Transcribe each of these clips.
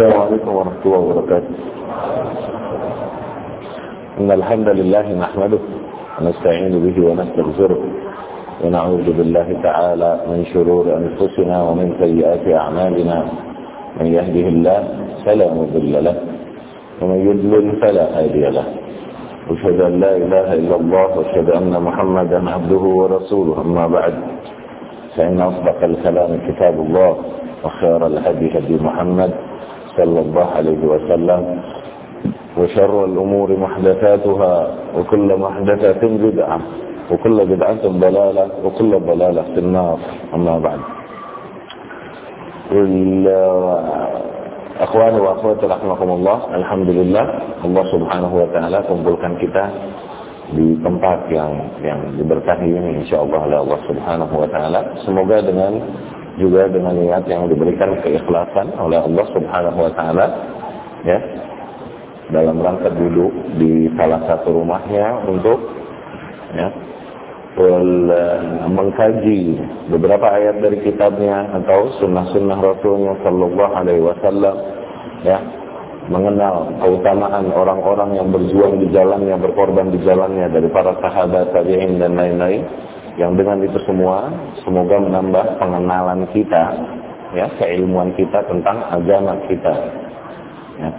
السلام عليكم ورحمة الله وبركاته. إن الحمد لله نحمده ونستعين به ونستغفره ونعوذ بالله تعالى من شرور أنفسنا ومن سيئات أعمالنا. من يهده الله فلا مضل له ومن يضلل فلا هادي له. أشهد أن لا إله إلا الله وأشهد أن محمدا عبده ورسوله. أما بعد فإن أصدق الكلام كتاب الله وخير الهدي هدي محمد صلى الله عليه وسلم وشر الأمور محدثاتها وكل محدثة بدعة وكل بدعة ضلالة وكل ضلالة في النار. أما بعد. أخواني وأخواتي رحمكم الله الحمد لله الله سبحانه وتعالى kumpulkan kita di tempat yang yang diberkahi ini insyaallah oleh Allah Subhanahu wa taala semoga dengan juga dengan niat yang diberikan keikhlasan oleh Allah subhanahu wa ta'ala ya dalam rangka duduk di salah satu rumahnya untuk ya mengkaji beberapa ayat dari kitabnya atau sunnah-sunnah Rasulnya Sallallahu Alaihi Wasallam ya mengenal keutamaan orang-orang yang berjuang di jalannya, berkorban di jalannya dari para sahabat, tabi'in dan lain-lain. Yang dengan itu semua semoga menambah pengenalan kita, ya, keilmuan kita tentang agama kita. Ya.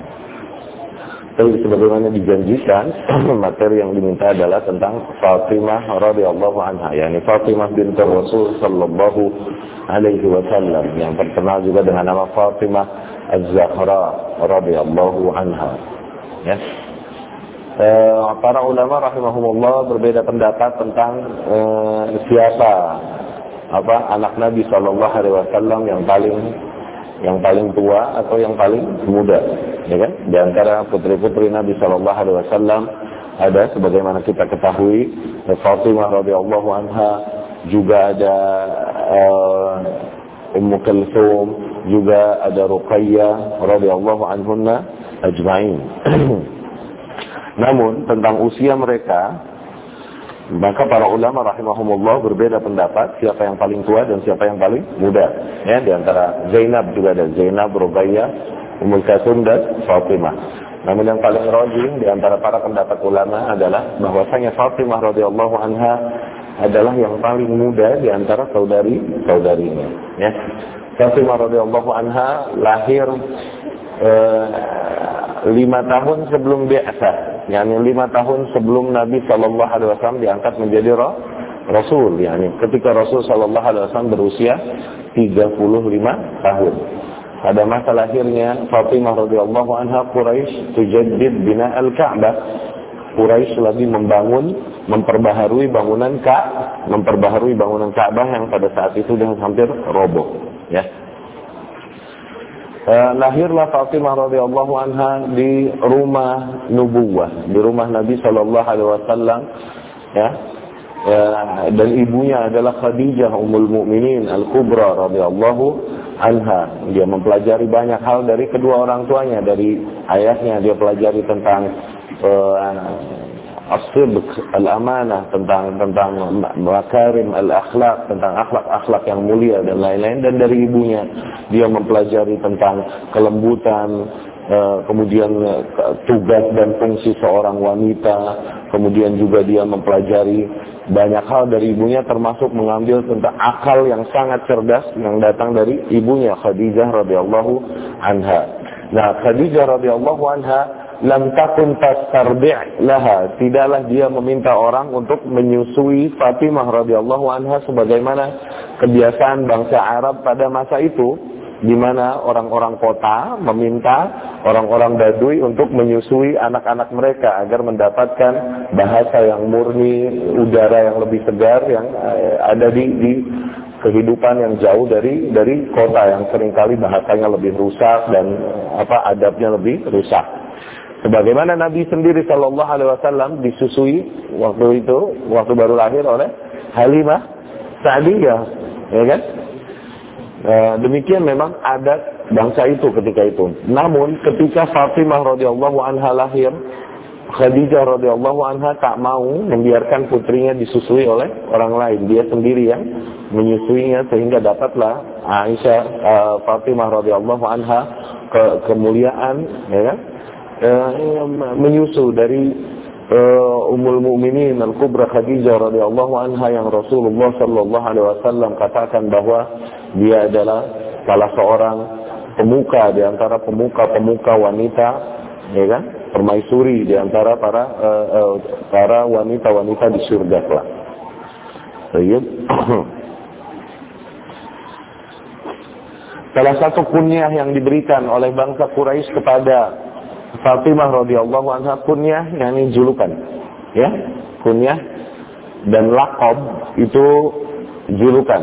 Tapi sebagaimana dijanjikan, materi yang diminta adalah tentang Fatimah radhiyallahu anha, yakni Fatimah binti Rasul sallallahu alaihi wasallam yang terkenal juga dengan nama Fatimah Az-Zahra radhiyallahu anha. Ya. E, para ulama rahimahumullah berbeda pendapat tentang e, siapa apa anak Nabi Shallallahu alaihi wasallam yang paling yang paling tua atau yang paling muda, ya kan? Di antara putri-putri Nabi Shallallahu Alaihi Wasallam ada, sebagaimana kita ketahui, Fatimah radhiyallahu anha, juga ada uh, Ummu Kalsum, juga ada Ruqayyah radhiyallahu anhunna ajma'in. Namun tentang usia mereka maka para ulama rahimahumullah berbeda pendapat siapa yang paling tua dan siapa yang paling muda. Ya, di antara Zainab juga ada Zainab, Rubaiyah, Ummul Kasum dan Fatimah. Namun yang paling rajin di antara para pendapat ulama adalah bahwasanya Fatimah radhiyallahu anha adalah yang paling muda di antara saudari-saudarinya. Ya. Fatimah radhiyallahu anha lahir lima tahun sebelum biasa yakni lima tahun sebelum Nabi Shallallahu Alaihi Wasallam diangkat menjadi roh, Rasul, yakni ketika Rasul Shallallahu Alaihi Wasallam berusia 35 tahun. Pada masa lahirnya Fatimah radhiyallahu anha Quraisy tujaddid bina al-Ka'bah. Quraisy lagi membangun, memperbaharui bangunan Ka, memperbaharui bangunan Ka'bah yang pada saat itu sudah hampir roboh, ya. Eh, lahirlah Fatimah radhiyallahu anha di rumah nubuwah, di rumah Nabi Shallallahu alaihi wasallam ya. ya. dan ibunya adalah Khadijah Ummul Mukminin Al-Kubra radhiyallahu anha. Dia mempelajari banyak hal dari kedua orang tuanya, dari ayahnya dia pelajari tentang uh, as-sidq, al-amanah, tentang tentang makarim al-akhlak, tentang akhlak-akhlak yang mulia dan lain-lain dan dari ibunya dia mempelajari tentang kelembutan eh, kemudian eh, tugas dan fungsi seorang wanita, kemudian juga dia mempelajari banyak hal dari ibunya termasuk mengambil tentang akal yang sangat cerdas yang datang dari ibunya Khadijah radhiyallahu anha. Nah, Khadijah radhiyallahu anha lam takun tastarbi' laha tidaklah dia meminta orang untuk menyusui Fatimah radhiyallahu anha sebagaimana kebiasaan bangsa Arab pada masa itu di mana orang-orang kota meminta orang-orang Badui untuk menyusui anak-anak mereka agar mendapatkan bahasa yang murni, udara yang lebih segar yang eh, ada di, di kehidupan yang jauh dari dari kota yang sering kali bahasanya lebih rusak dan apa adabnya lebih rusak. Sebagaimana Nabi sendiri Shallallahu Alaihi Wasallam disusui waktu itu, waktu baru lahir oleh Halimah Sa'diyah, ya kan? E, demikian memang adat bangsa itu ketika itu. Namun ketika Fatimah radhiyallahu anha lahir, Khadijah radhiyallahu anha tak mau membiarkan putrinya disusui oleh orang lain. Dia sendiri yang menyusuinya sehingga dapatlah Aisyah uh, Fatimah radhiyallahu anha ke kemuliaan ya kan uh, menyusul dari uh, Ummul Mukminin Al-Kubra Khadijah radhiyallahu anha yang Rasulullah sallallahu alaihi wasallam katakan bahwa dia adalah salah seorang pemuka di antara pemuka-pemuka wanita ya kan permaisuri di antara para uh, uh, para wanita-wanita di surga kelak. Salah satu kunyah yang diberikan oleh bangsa Quraisy kepada Fatimah radhiyallahu anha kunyah yakni julukan. Ya, kunyah dan lakob itu julukan.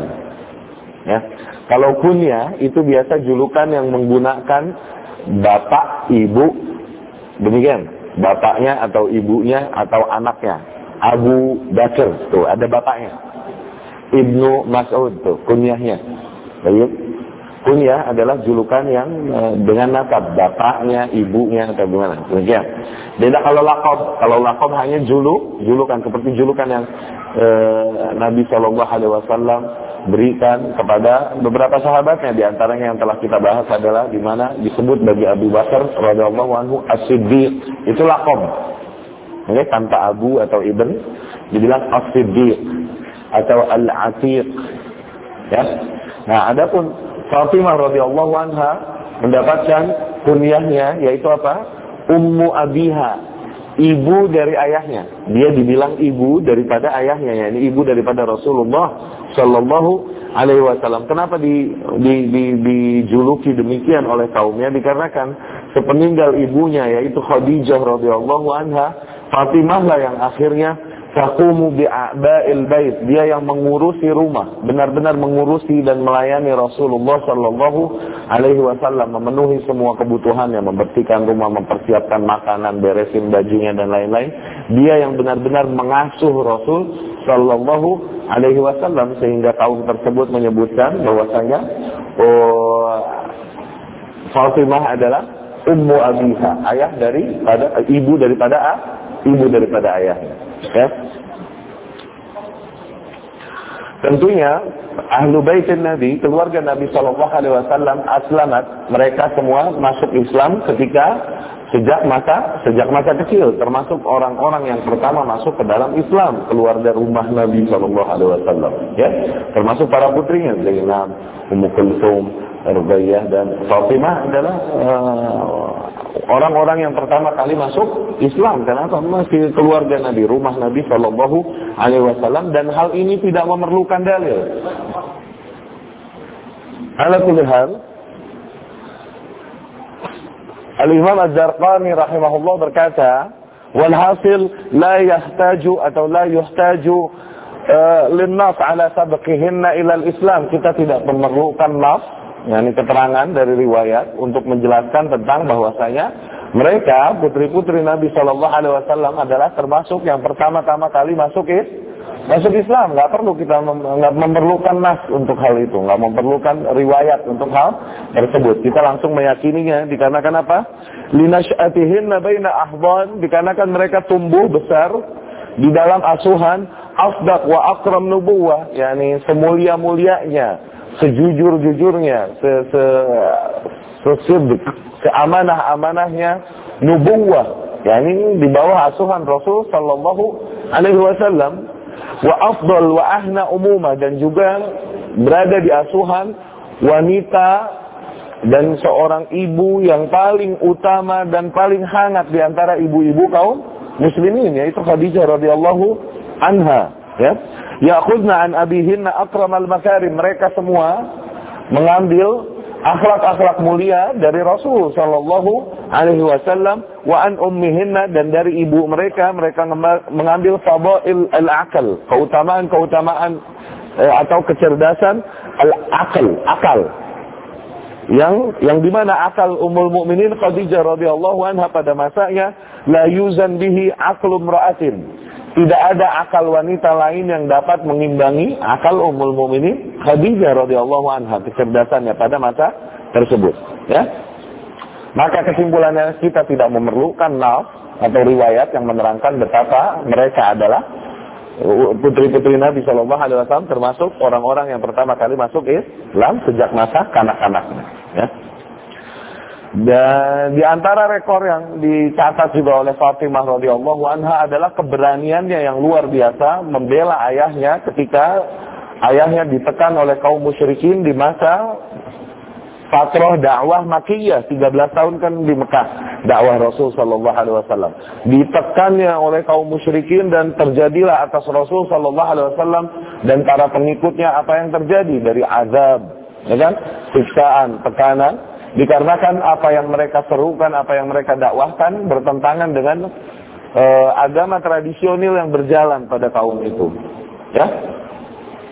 Ya. Kalau kunyah itu biasa julukan yang menggunakan bapak, ibu, demikian. Bapaknya atau ibunya atau anaknya. Abu Bakar, tuh ada bapaknya. Ibnu Mas'ud, tuh kunyahnya. Baik kunyah adalah julukan yang e, dengan nasab bapaknya, ibunya atau gimana. Demikian. Beda kalau lakob, kalau lakob hanya juluk, julukan seperti julukan yang e, Nabi Shallallahu Alaihi Wasallam berikan kepada beberapa sahabatnya. Di antaranya yang telah kita bahas adalah di mana disebut bagi Abu Bakar radhiyallahu anhu as-siddiq. Itu lakob okay, tanpa abu atau ibn dibilang as-siddiq atau al-atiq. Ya. Nah adapun Fatimah radhiyallahu anha mendapatkan kunyahnya yaitu apa? Ummu Abiha, ibu dari ayahnya. Dia dibilang ibu daripada ayahnya, yakni ibu daripada Rasulullah Shallallahu Alaihi Wasallam. Kenapa di, di, di, dijuluki demikian oleh kaumnya? Dikarenakan sepeninggal ibunya yaitu Khadijah radhiyallahu anha, Fatimah lah yang akhirnya Taqumu bi'aba'il bait. Dia yang mengurusi rumah, benar-benar mengurusi dan melayani Rasulullah sallallahu alaihi wasallam, memenuhi semua kebutuhannya, membersihkan rumah, mempersiapkan makanan, beresin bajunya dan lain-lain. Dia yang benar-benar mengasuh Rasul sallallahu alaihi wasallam sehingga kaum tersebut menyebutkan bahwasanya oh, Fatimah adalah ummu abiha, ayah dari pada ibu daripada ibu daripada ayahnya. Ya. Tentunya ahlu baitin Nabi, keluarga Nabi Shallallahu Alaihi Wasallam aslamat, mereka semua masuk Islam ketika sejak masa sejak masa kecil, termasuk orang-orang yang pertama masuk ke dalam Islam keluarga rumah Nabi Shallallahu Alaihi Wasallam, ya, termasuk para putrinya Zainab, Ummu Kulthum, Rubaiyah dan Fatimah adalah uh, orang-orang yang pertama kali masuk Islam. Kenapa? Masih keluarga Nabi, rumah Nabi Shallallahu Alaihi Wasallam dan hal ini tidak memerlukan dalil. Ala kulli hal, Al-Imam Az-Zarqani rahimahullah berkata, "Walhasil la yahtaju atau la yuhtaju uh, linnas ala sabqihinna ila al-Islam." Kita tidak memerlukan nas yakni keterangan dari riwayat untuk menjelaskan tentang bahwasanya mereka putri-putri Nabi Shallallahu Alaihi Wasallam adalah termasuk yang pertama-tama kali masuk is masuk Islam. Nggak perlu kita mem nggak memerlukan nas untuk hal itu, nggak memerlukan riwayat untuk hal tersebut. Kita langsung meyakininya dikarenakan apa? Linashatihin nabaina ahban dikarenakan mereka tumbuh besar di dalam asuhan afdak wa akram nubuwah, yakni semulia-mulianya sejujur-jujurnya, se se sesidq, seamanah-amanahnya nubuwah, yakni di bawah asuhan Rasul sallallahu alaihi wasallam wa afdal wa ahna umumah dan juga berada di asuhan wanita dan seorang ibu yang paling utama dan paling hangat di antara ibu-ibu kaum muslimin yaitu Khadijah radhiyallahu anha ya Ya'khudna an abihinna akramal makarim. Mereka semua mengambil akhlak-akhlak mulia dari Rasul sallallahu alaihi wasallam wa an ummihinna dan dari ibu mereka mereka mengambil fadail al-aqal, keutamaan-keutamaan eh, atau kecerdasan al-aqal, akal. Yang yang di mana akal Ummul Mukminin Khadijah radhiyallahu anha pada masanya la yuzan bihi aqlu imra'atin tidak ada akal wanita lain yang dapat mengimbangi akal Ummul Mukminin Khadijah radhiyallahu anha kecerdasannya pada masa tersebut, ya. Maka kesimpulannya kita tidak memerlukan nas atau riwayat yang menerangkan betapa mereka adalah putri-putri Nabi Shallallahu Alaihi Wasallam termasuk orang-orang yang pertama kali masuk Islam sejak masa kanak-kanaknya. Ya. Dan di antara rekor yang dicatat juga oleh Fatimah radhiyallahu anha adalah keberaniannya yang luar biasa membela ayahnya ketika ayahnya ditekan oleh kaum musyrikin di masa fatrah dakwah Makkiyah 13 tahun kan di Mekah dakwah Rasul sallallahu alaihi wasallam. Ditekannya oleh kaum musyrikin dan terjadilah atas Rasul sallallahu alaihi wasallam dan para pengikutnya apa yang terjadi? Dari azab ya kan? Siksaan tekanan Dikarenakan apa yang mereka serukan, apa yang mereka dakwahkan bertentangan dengan uh, agama tradisional yang berjalan pada kaum itu. Ya,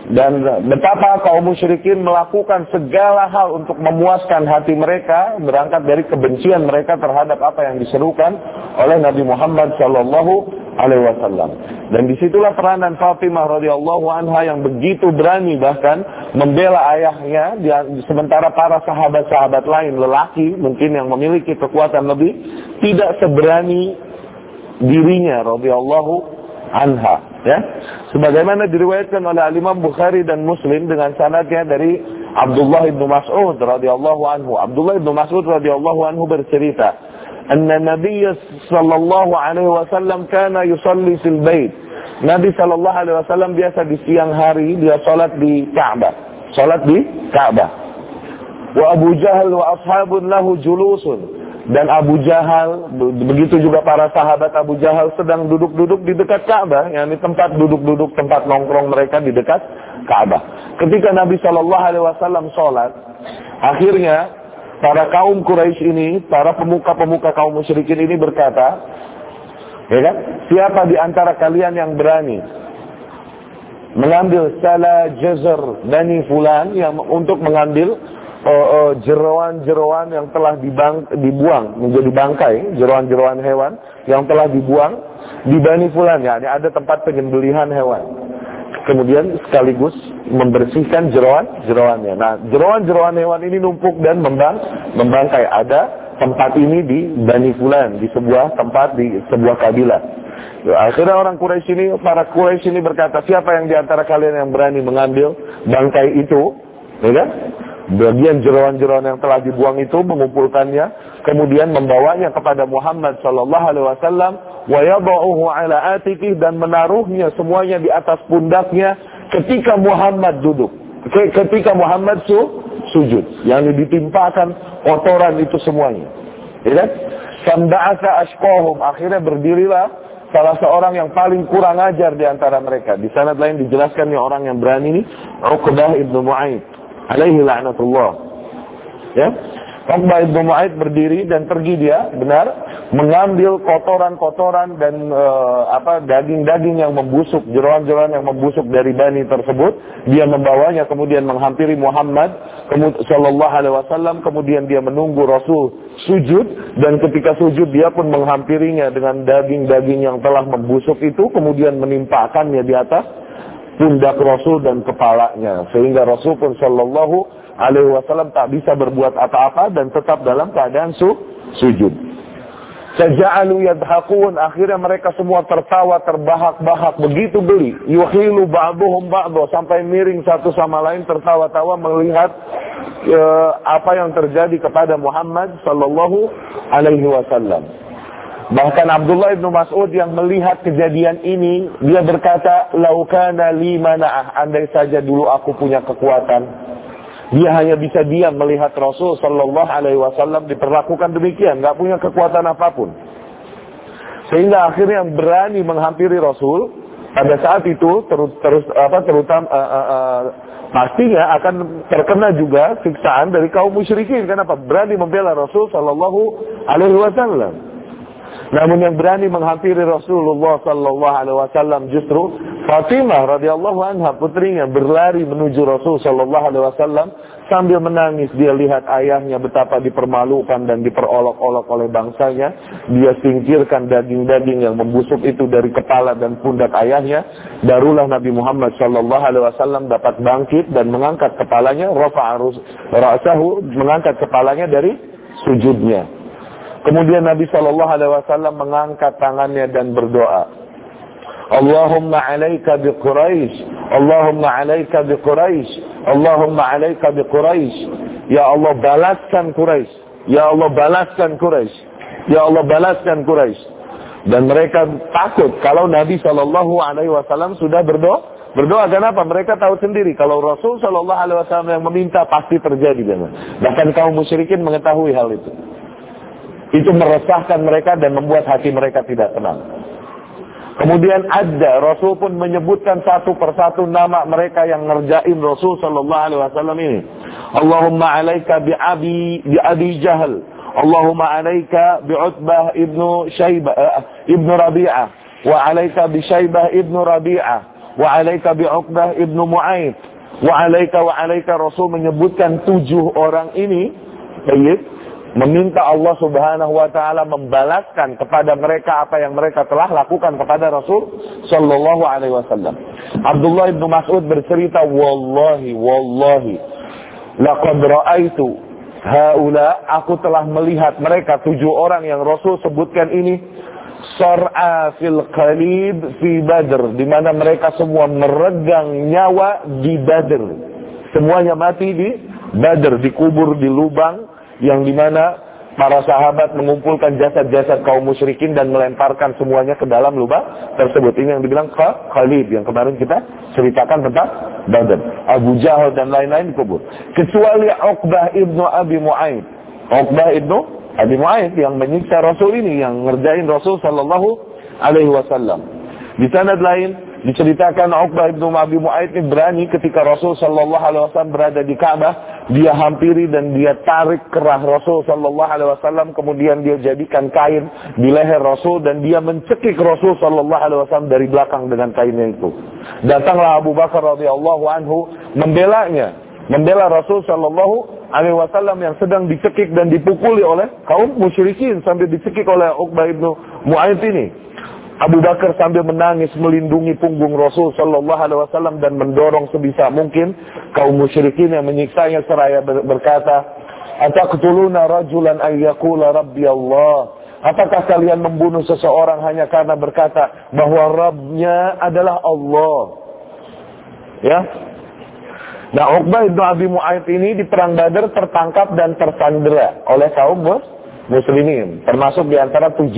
dan betapa kaum musyrikin melakukan segala hal untuk memuaskan hati mereka berangkat dari kebencian mereka terhadap apa yang diserukan oleh Nabi Muhammad Shallallahu alaihi wasallam. Dan di situlah peranan Fatimah radhiyallahu anha yang begitu berani bahkan membela ayahnya sementara para sahabat-sahabat lain lelaki mungkin yang memiliki kekuatan lebih tidak seberani dirinya radhiyallahu anha ya. Sebagaimana diriwayatkan oleh Imam Bukhari dan Muslim dengan sanadnya dari Abdullah bin Mas'ud radhiyallahu anhu. Abdullah bin Mas'ud radhiyallahu anhu bercerita anna Nabi sallallahu alaihi wasallam kana yusalli fil bait Nabi sallallahu alaihi wasallam biasa di siang hari dia salat di Ka'bah. Salat di Ka'bah. Wa Abu Jahal wa ashabun lahu julusun dan Abu Jahal begitu juga para sahabat Abu Jahal sedang duduk-duduk di dekat Ka'bah, yakni tempat duduk-duduk tempat nongkrong mereka di dekat Ka'bah. Ketika Nabi Shallallahu Alaihi Wasallam sholat, akhirnya para kaum Quraisy ini, para pemuka-pemuka kaum musyrikin ini berkata, ya kan? Siapa di antara kalian yang berani mengambil salah jazar bani fulan yang untuk mengambil jeroan-jeroan yang telah dibang, dibuang menjadi bangkai, jeroan-jeroan hewan yang telah dibuang di bani fulan ya, ada tempat penyembelihan hewan kemudian sekaligus membersihkan jeroan-jeroannya. Nah, jeroan-jeroan hewan ini numpuk dan membang, membangkai. Ada tempat ini di Bani Fulan, di sebuah tempat, di sebuah kabilah. Ya, akhirnya orang Quraisy ini, para Quraisy ini berkata, siapa yang di antara kalian yang berani mengambil bangkai itu? Ya kan? Bagian jeroan-jeroan yang telah dibuang itu mengumpulkannya, kemudian membawanya kepada Muhammad Shallallahu Alaihi Wasallam wa yada'uhu ala atikih dan menaruhnya semuanya di atas pundaknya ketika Muhammad duduk. Ketika Muhammad su, sujud. Yang ditimpakan kotoran itu semuanya. Ya kan? Ashqahum. Akhirnya berdirilah salah seorang yang paling kurang ajar di antara mereka. Di sanad lain dijelaskan nih orang yang berani ini Uqbah ibnu Mu'aid alaihi la'natullah. Ya? Uqbah ibnu Mu'aid berdiri dan pergi dia, benar, mengambil kotoran-kotoran dan e, apa daging-daging yang membusuk, jeroan-jeroan yang membusuk dari bani tersebut, dia membawanya kemudian menghampiri Muhammad sallallahu alaihi wasallam, kemudian dia menunggu Rasul sujud. Dan ketika sujud dia pun menghampirinya dengan daging-daging yang telah membusuk itu. Kemudian menimpakannya di atas pundak Rasul dan kepalanya. Sehingga Rasul pun sallallahu alaihi wasallam tak bisa berbuat apa-apa dan tetap dalam keadaan su sujud. Seja'alu yadhaqun akhirnya mereka semua tertawa terbahak-bahak. Begitu beli yuhilu ba'duhum ba'du. Sampai miring satu sama lain tertawa-tawa melihat e, apa yang terjadi kepada Muhammad sallallahu alaihi wasallam. Bahkan Abdullah ibnu Mas'ud yang melihat kejadian ini, dia berkata, "Laukana li mana'ah, andai saja dulu aku punya kekuatan, dia hanya bisa diam melihat Rasul Shallallahu Alaihi Wasallam diperlakukan demikian, nggak punya kekuatan apa pun. Sehingga akhirnya berani menghampiri Rasul pada saat itu terus terus apa terutama uh, uh, uh, pastinya akan terkena juga siksaan dari kaum musyrikin. Kenapa? Berani membela Rasul Shallallahu Alaihi Wasallam. Namun yang berani menghampiri Rasulullah sallallahu alaihi wasallam justru Fatimah radhiyallahu anha putrinya berlari menuju Rasul sallallahu alaihi wasallam sambil menangis. Dia lihat ayahnya betapa dipermalukan dan diperolok-olok oleh bangsanya. Dia singkirkan daging-daging yang membusuk itu dari kepala dan pundak ayahnya. Barulah Nabi Muhammad sallallahu alaihi wasallam dapat bangkit dan mengangkat kepalanya rafa'a ra'sahu mengangkat kepalanya dari sujudnya Kemudian Nabi Shallallahu Alaihi Wasallam mengangkat tangannya dan berdoa. Allahumma alaika bi Quraisy, Allahumma alaika bi Quraisy, Allahumma alaika bi Quraisy. Ya Allah balaskan Quraisy. Ya Allah balaskan Quraisy. Ya Allah balaskan Quraisy. Dan mereka takut kalau Nabi Shallallahu Alaihi Wasallam sudah berdoa. Berdoa kenapa? Mereka tahu sendiri kalau Rasul Shallallahu Alaihi Wasallam yang meminta pasti terjadi. Bahkan kaum musyrikin mengetahui hal itu. Itu meresahkan mereka dan membuat hati mereka tidak tenang. Kemudian ada Rasul pun menyebutkan satu persatu nama mereka yang ngerjain Rasul Shallallahu Alaihi Wasallam ini. Allahumma alaika bi abi bi abi Jahal. Allahumma alaika bi Utbah ibnu Shaybah uh, ibnu Rabi'ah wa alaika bi Shaybah ibnu Rabi'ah wa alaika bi Uqbah ibnu Mu'aid wa alaika wa alaika Rasul menyebutkan tujuh orang ini baik meminta Allah Subhanahu wa taala membalaskan kepada mereka apa yang mereka telah lakukan kepada Rasul sallallahu alaihi wasallam. Abdullah bin Mas'ud bercerita, "Wallahi, wallahi, laqad ra'aitu haula, aku telah melihat mereka tujuh orang yang Rasul sebutkan ini sar'a fil qalib fi Badr, di mana mereka semua meregang nyawa di Badr. Semuanya mati di Badr, dikubur di lubang yang di mana para sahabat mengumpulkan jasad-jasad kaum musyrikin dan melemparkan semuanya ke dalam lubang tersebut. Ini yang dibilang Khalid yang kemarin kita ceritakan tentang Badr. Abu Jahal dan lain-lain dikubur. Kecuali Uqbah ibnu Abi Mu'aid. Uqbah ibnu Abi Mu'aid yang menyiksa Rasul ini, yang ngerjain Rasul Sallallahu Alaihi Wasallam. Di sanad lain, Diceritakan Uqbah ibnu Abi Mu'aid ini berani ketika Rasul Shallallahu Alaihi Wasallam berada di Ka'bah, dia hampiri dan dia tarik kerah Rasul Shallallahu Alaihi Wasallam, kemudian dia jadikan kain di leher Rasul dan dia mencekik Rasul Shallallahu Alaihi Wasallam dari belakang dengan kainnya itu. Datanglah Abu Bakar radhiyallahu anhu membelanya, membela Rasul Shallallahu Alaihi Wasallam yang sedang dicekik dan dipukuli oleh kaum musyrikin sambil dicekik oleh Uqbah ibnu Mu'aid ini. Abu Bakar sambil menangis melindungi punggung Rasul Shallallahu Alaihi Wasallam dan mendorong sebisa mungkin kaum musyrikin yang menyiksanya seraya berkata, "Ataqtuluna rajulan ayyakula Rabbi Allah?" Apakah kalian membunuh seseorang hanya karena berkata bahwa Rabbnya adalah Allah? Ya. Nah, Uqbah bin Abi Mu'ayyid ini di perang Badar tertangkap dan tersandera oleh kaum muslimin. Termasuk di antara 70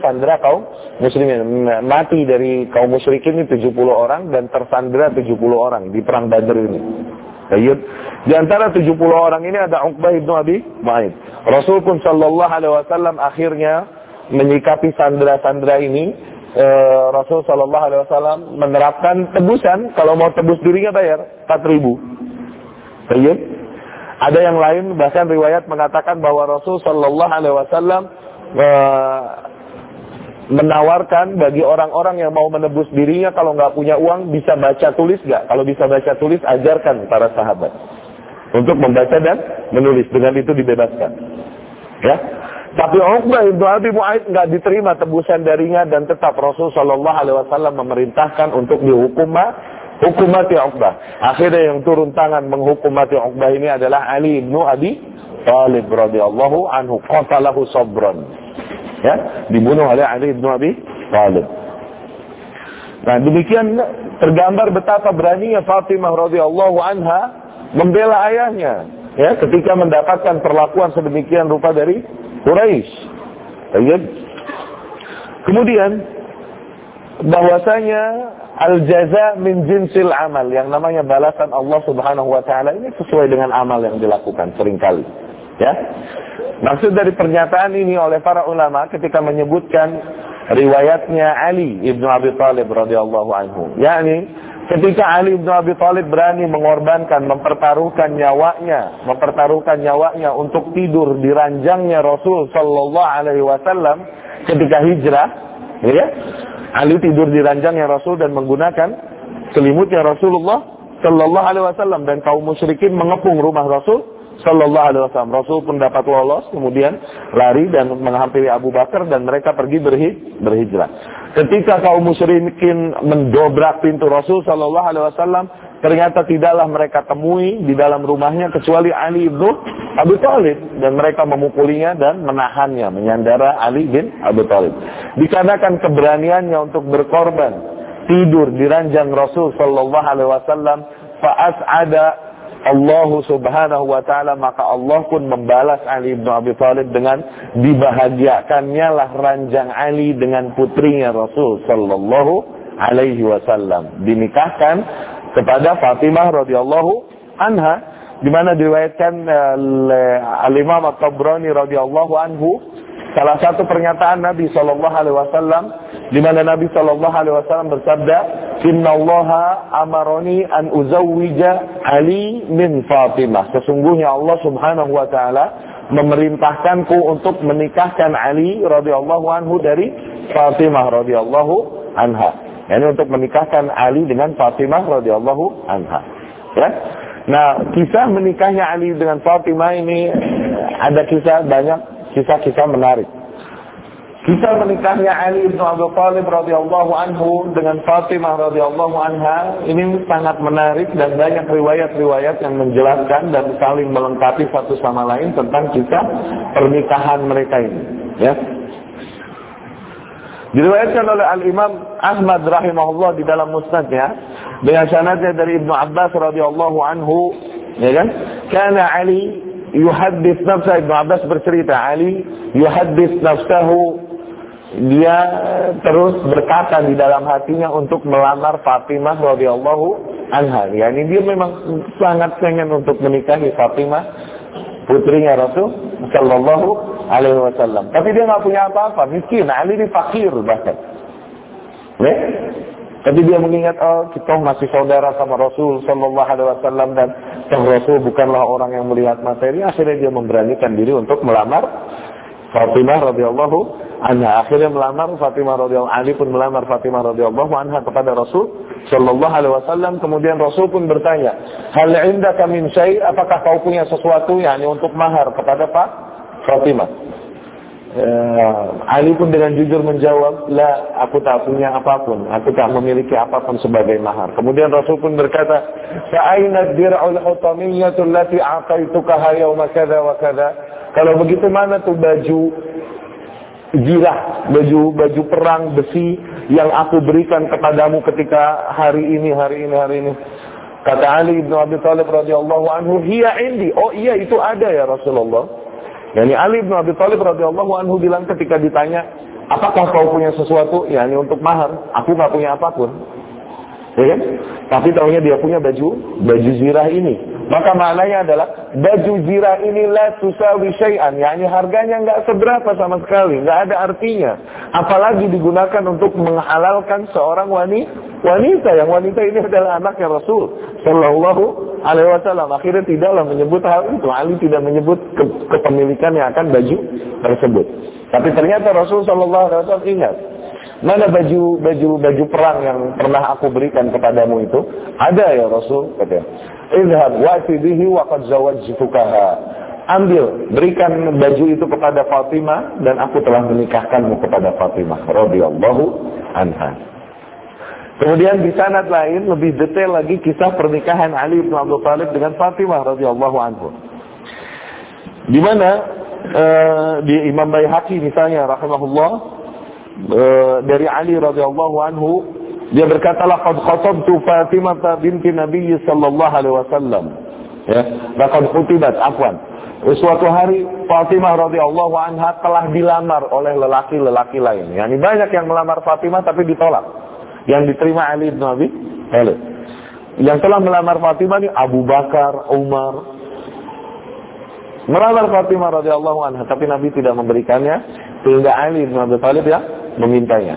sandera kaum muslimin. Mati dari kaum musyrikin ini 70 orang dan tersandera 70 orang di perang Badr ini. Di antara 70 orang ini ada Uqbah ibnu Abi Mu'aid. Rasul pun sallallahu alaihi wasallam akhirnya menyikapi sandera-sandera ini eh, Rasul sallallahu alaihi wasallam menerapkan tebusan kalau mau tebus dirinya bayar 4000. Baik. Ada yang lain bahkan riwayat mengatakan bahwa Rasul Shallallahu Alaihi Wasallam uh, menawarkan bagi orang-orang yang mau menebus dirinya kalau nggak punya uang bisa baca tulis nggak? Kalau bisa baca tulis ajarkan para sahabat untuk membaca dan menulis dengan itu dibebaskan. Ya. Tapi Uqbah ibnu Abi Mu'aid nggak diterima tebusan darinya dan tetap Rasul Shallallahu Alaihi Wasallam memerintahkan untuk dihukum hukum mati Uqbah. Akhirnya yang turun tangan menghukum mati Uqbah ini adalah Ali bin Abi Talib radhiyallahu anhu qatalahu sabran. Ya, dibunuh oleh Ali bin Abi Talib. Nah, demikian tergambar betapa beraninya Fatimah radhiyallahu anha membela ayahnya ya ketika mendapatkan perlakuan sedemikian rupa dari Quraisy. Kemudian bahwasanya Al-jaza min jinsil amal. Yang namanya balasan Allah subhanahu wa ta'ala ini sesuai dengan amal yang dilakukan sering kali. Ya. Maksud dari pernyataan ini oleh para ulama ketika menyebutkan riwayatnya Ali ibnu Abi Thalib radhiyallahu anhu. yakni ketika Ali ibnu Abi Thalib berani mengorbankan, mempertaruhkan nyawanya, mempertaruhkan nyawanya untuk tidur di ranjangnya Rasul sallallahu alaihi wasallam ketika hijrah, ya Ali tidur di ranjangnya Rasul dan menggunakan selimutnya Rasulullah Sallallahu Alaihi Wasallam dan kaum musyrikin mengepung rumah Rasul Sallallahu Alaihi Wasallam. Rasul pun dapat lolos, kemudian lari dan menghampiri Abu Bakar dan mereka pergi berhi berhijrah. Ketika kaum musyrikin mendobrak pintu Rasul Sallallahu Alaihi Wasallam, ternyata tidaklah mereka temui di dalam rumahnya kecuali Ali ibnu Abu Talib dan mereka memukulinya dan menahannya menyandara Ali bin Abu Talib dikarenakan keberaniannya untuk berkorban tidur di ranjang Rasul Shallallahu Alaihi Wasallam faas ada Allah Subhanahu wa taala maka Allah pun membalas Ali bin Abi Thalib dengan dibahagiakannya lah ranjang Ali dengan putrinya Rasul sallallahu alaihi wasallam. Dinikahkan kepada Fatimah radhiyallahu anha di mana diriwayatkan oleh Al-Imam At-Tabrani radhiyallahu anhu salah satu pernyataan Nabi sallallahu alaihi wasallam di mana Nabi Shallallahu Alaihi Wasallam bersabda, Inna Allah amaroni an uzawwija Ali min Fatimah. Sesungguhnya Allah Subhanahu Wa Taala memerintahkanku untuk menikahkan Ali radhiyallahu anhu dari Fatimah radhiyallahu anha. Yani untuk menikahkan Ali dengan Fatimah radhiyallahu anha. Ya. Nah, kisah menikahnya Ali dengan Fatimah ini ada kisah banyak kisah-kisah menarik. Kisah menikahnya Ali bin Abi Thalib radhiyallahu anhu dengan Fatimah radhiyallahu anha ini sangat menarik dan banyak riwayat-riwayat yang menjelaskan dan saling melengkapi satu sama lain tentang kisah pernikahan mereka ini. Ya. Diriwayatkan oleh Al Imam Ahmad rahimahullah di dalam musnadnya dengan sanadnya dari Ibnu Abbas radhiyallahu anhu, ya kan? Karena Ali yuhaddits nafsa Ibnu Abbas bercerita Ali yuhaddits nafsahu dia terus berkata di dalam hatinya untuk melamar Fatimah radhiyallahu anha. Yani dia memang sangat pengen untuk menikahi Fatimah putrinya Rasul sallallahu alaihi wasallam. Tapi dia nggak punya apa-apa, miskin. Ali ini fakir bahkan. Ya? Tapi dia mengingat oh kita masih saudara sama Rasul sallallahu alaihi wasallam dan sang Rasul bukanlah orang yang melihat materi. Akhirnya dia memberanikan diri untuk melamar Fatimah radhiyallahu anha. Akhirnya melamar Fatimah radhiyallahu Ali pun melamar Fatimah radhiyallahu anha kepada Rasul sallallahu alaihi wasallam. Kemudian Rasul pun bertanya, "Hal indaka min syai? Apakah kau punya sesuatu yakni untuk mahar kepada Pak Fatimah?" Uh, Ali pun dengan jujur menjawab, La, aku tak punya apa pun. Aku tak memiliki apa pun sebagai mahar. Kemudian Rasul pun berkata, Sa'aina dir'ul hutamiyyatul lati a'taitukaha yawma kada wa kada. Kalau begitu mana tuh baju jirah, baju baju perang besi yang aku berikan kepadamu ketika hari ini, hari ini, hari ini. Kata Ali bin Abi Thalib radhiyallahu anhu, "Hiya indi." Oh iya, itu ada ya Rasulullah. Yani Ali bin Abi Thalib radhiyallahu anhu bilang ketika ditanya, "Apakah kau punya sesuatu?" Yani untuk mahar, aku nggak punya apa pun. Ya kan? Tapi tahunya dia punya baju baju zirah ini. Maka maknanya adalah baju zirah ini la tusawi syai'an, yakni harganya nggak seberapa sama sekali, nggak ada artinya. Apalagi digunakan untuk menghalalkan seorang wanita, wanita yang wanita ini adalah anaknya Rasul Shallallahu Alaihi Wasallam. Akhirnya tidaklah menyebut hal itu. Ali tidak menyebut ke kepemilikan yang akan baju tersebut. Tapi ternyata Rasul Shallallahu Alaihi Wasallam ingat Mana baju baju baju perang yang pernah aku berikan kepadamu itu? Ada ya Rasul kata. Idhab wa'ti bihi wa zawajtukaha. Ambil, berikan baju itu kepada Fatimah dan aku telah menikahkanmu kepada Fatimah radhiyallahu anha. Kemudian di sanad lain lebih detail lagi kisah pernikahan Ali bin Abi Thalib dengan Fatimah radhiyallahu anhu. Di mana uh, di Imam Baihaqi misalnya rahimahullah dari Ali radhiyallahu anhu dia berkata laqad khatabtu Fatimah binti Nabi sallallahu alaihi wasallam. Ya laqad khutibat afwan. Suatu hari Fatimah radhiyallahu anha telah dilamar oleh lelaki-lelaki lain. Yakni banyak yang melamar Fatimah tapi ditolak. Yang diterima Ali bin Abi Thalib. Yang telah melamar Fatimah ini Abu Bakar, Umar, melamar Fatimah radhiyallahu anha tapi Nabi tidak memberikannya sehingga Ali bin Abi Thalib ya memintanya.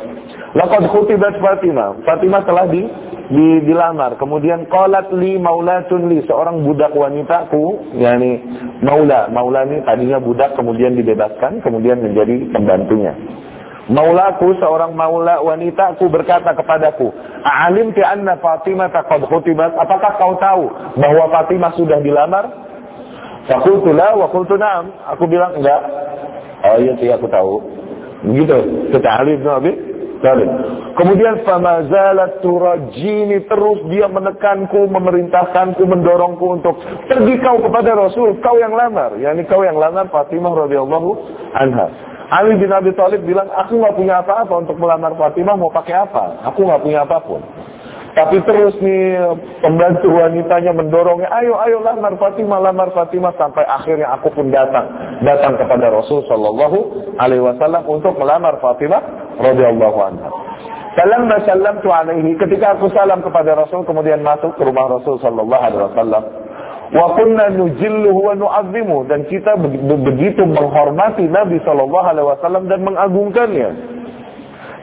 Laqad khutibat Fatimah. Fatimah telah di, di dilamar. Kemudian qalat li maulatun li seorang budak wanitaku, yakni maula. Maula ini tadinya budak kemudian dibebaskan, kemudian menjadi pembantunya. Maulaku seorang maula wanitaku berkata kepadaku, "A'alim ti anna Fatimah qad khutibat?" Apakah kau tahu bahwa Fatimah sudah dilamar? Fakultu la wa na'am. Aku bilang enggak. Oh iya sih aku tahu. Begitu kata Ali bin Abi Thalib. Kemudian fama zalat turajini terus dia menekanku, memerintahkanku, mendorongku untuk pergi kau kepada Rasul, kau yang lamar, yakni kau yang lamar Fatimah radhiyallahu anha. Ali bin Abi Thalib bilang, aku nggak punya apa-apa untuk melamar Fatimah, mau pakai apa? Aku nggak punya apa pun. Tapi terus nih pembantu wanitanya mendorongnya, ayo ayo lamar Fatimah, lamar Fatimah sampai akhirnya aku pun datang, datang kepada Rasul Shallallahu Alaihi Wasallam untuk melamar Fatimah radhiyallahu anha. Salam salam tu alaihi ketika aku salam kepada Rasul kemudian masuk ke rumah Rasul Shallallahu Alaihi Wasallam. Wa kunna nujilluhu wa nu'azzimu dan kita begitu menghormati Nabi Shallallahu Alaihi Wasallam dan mengagungkannya.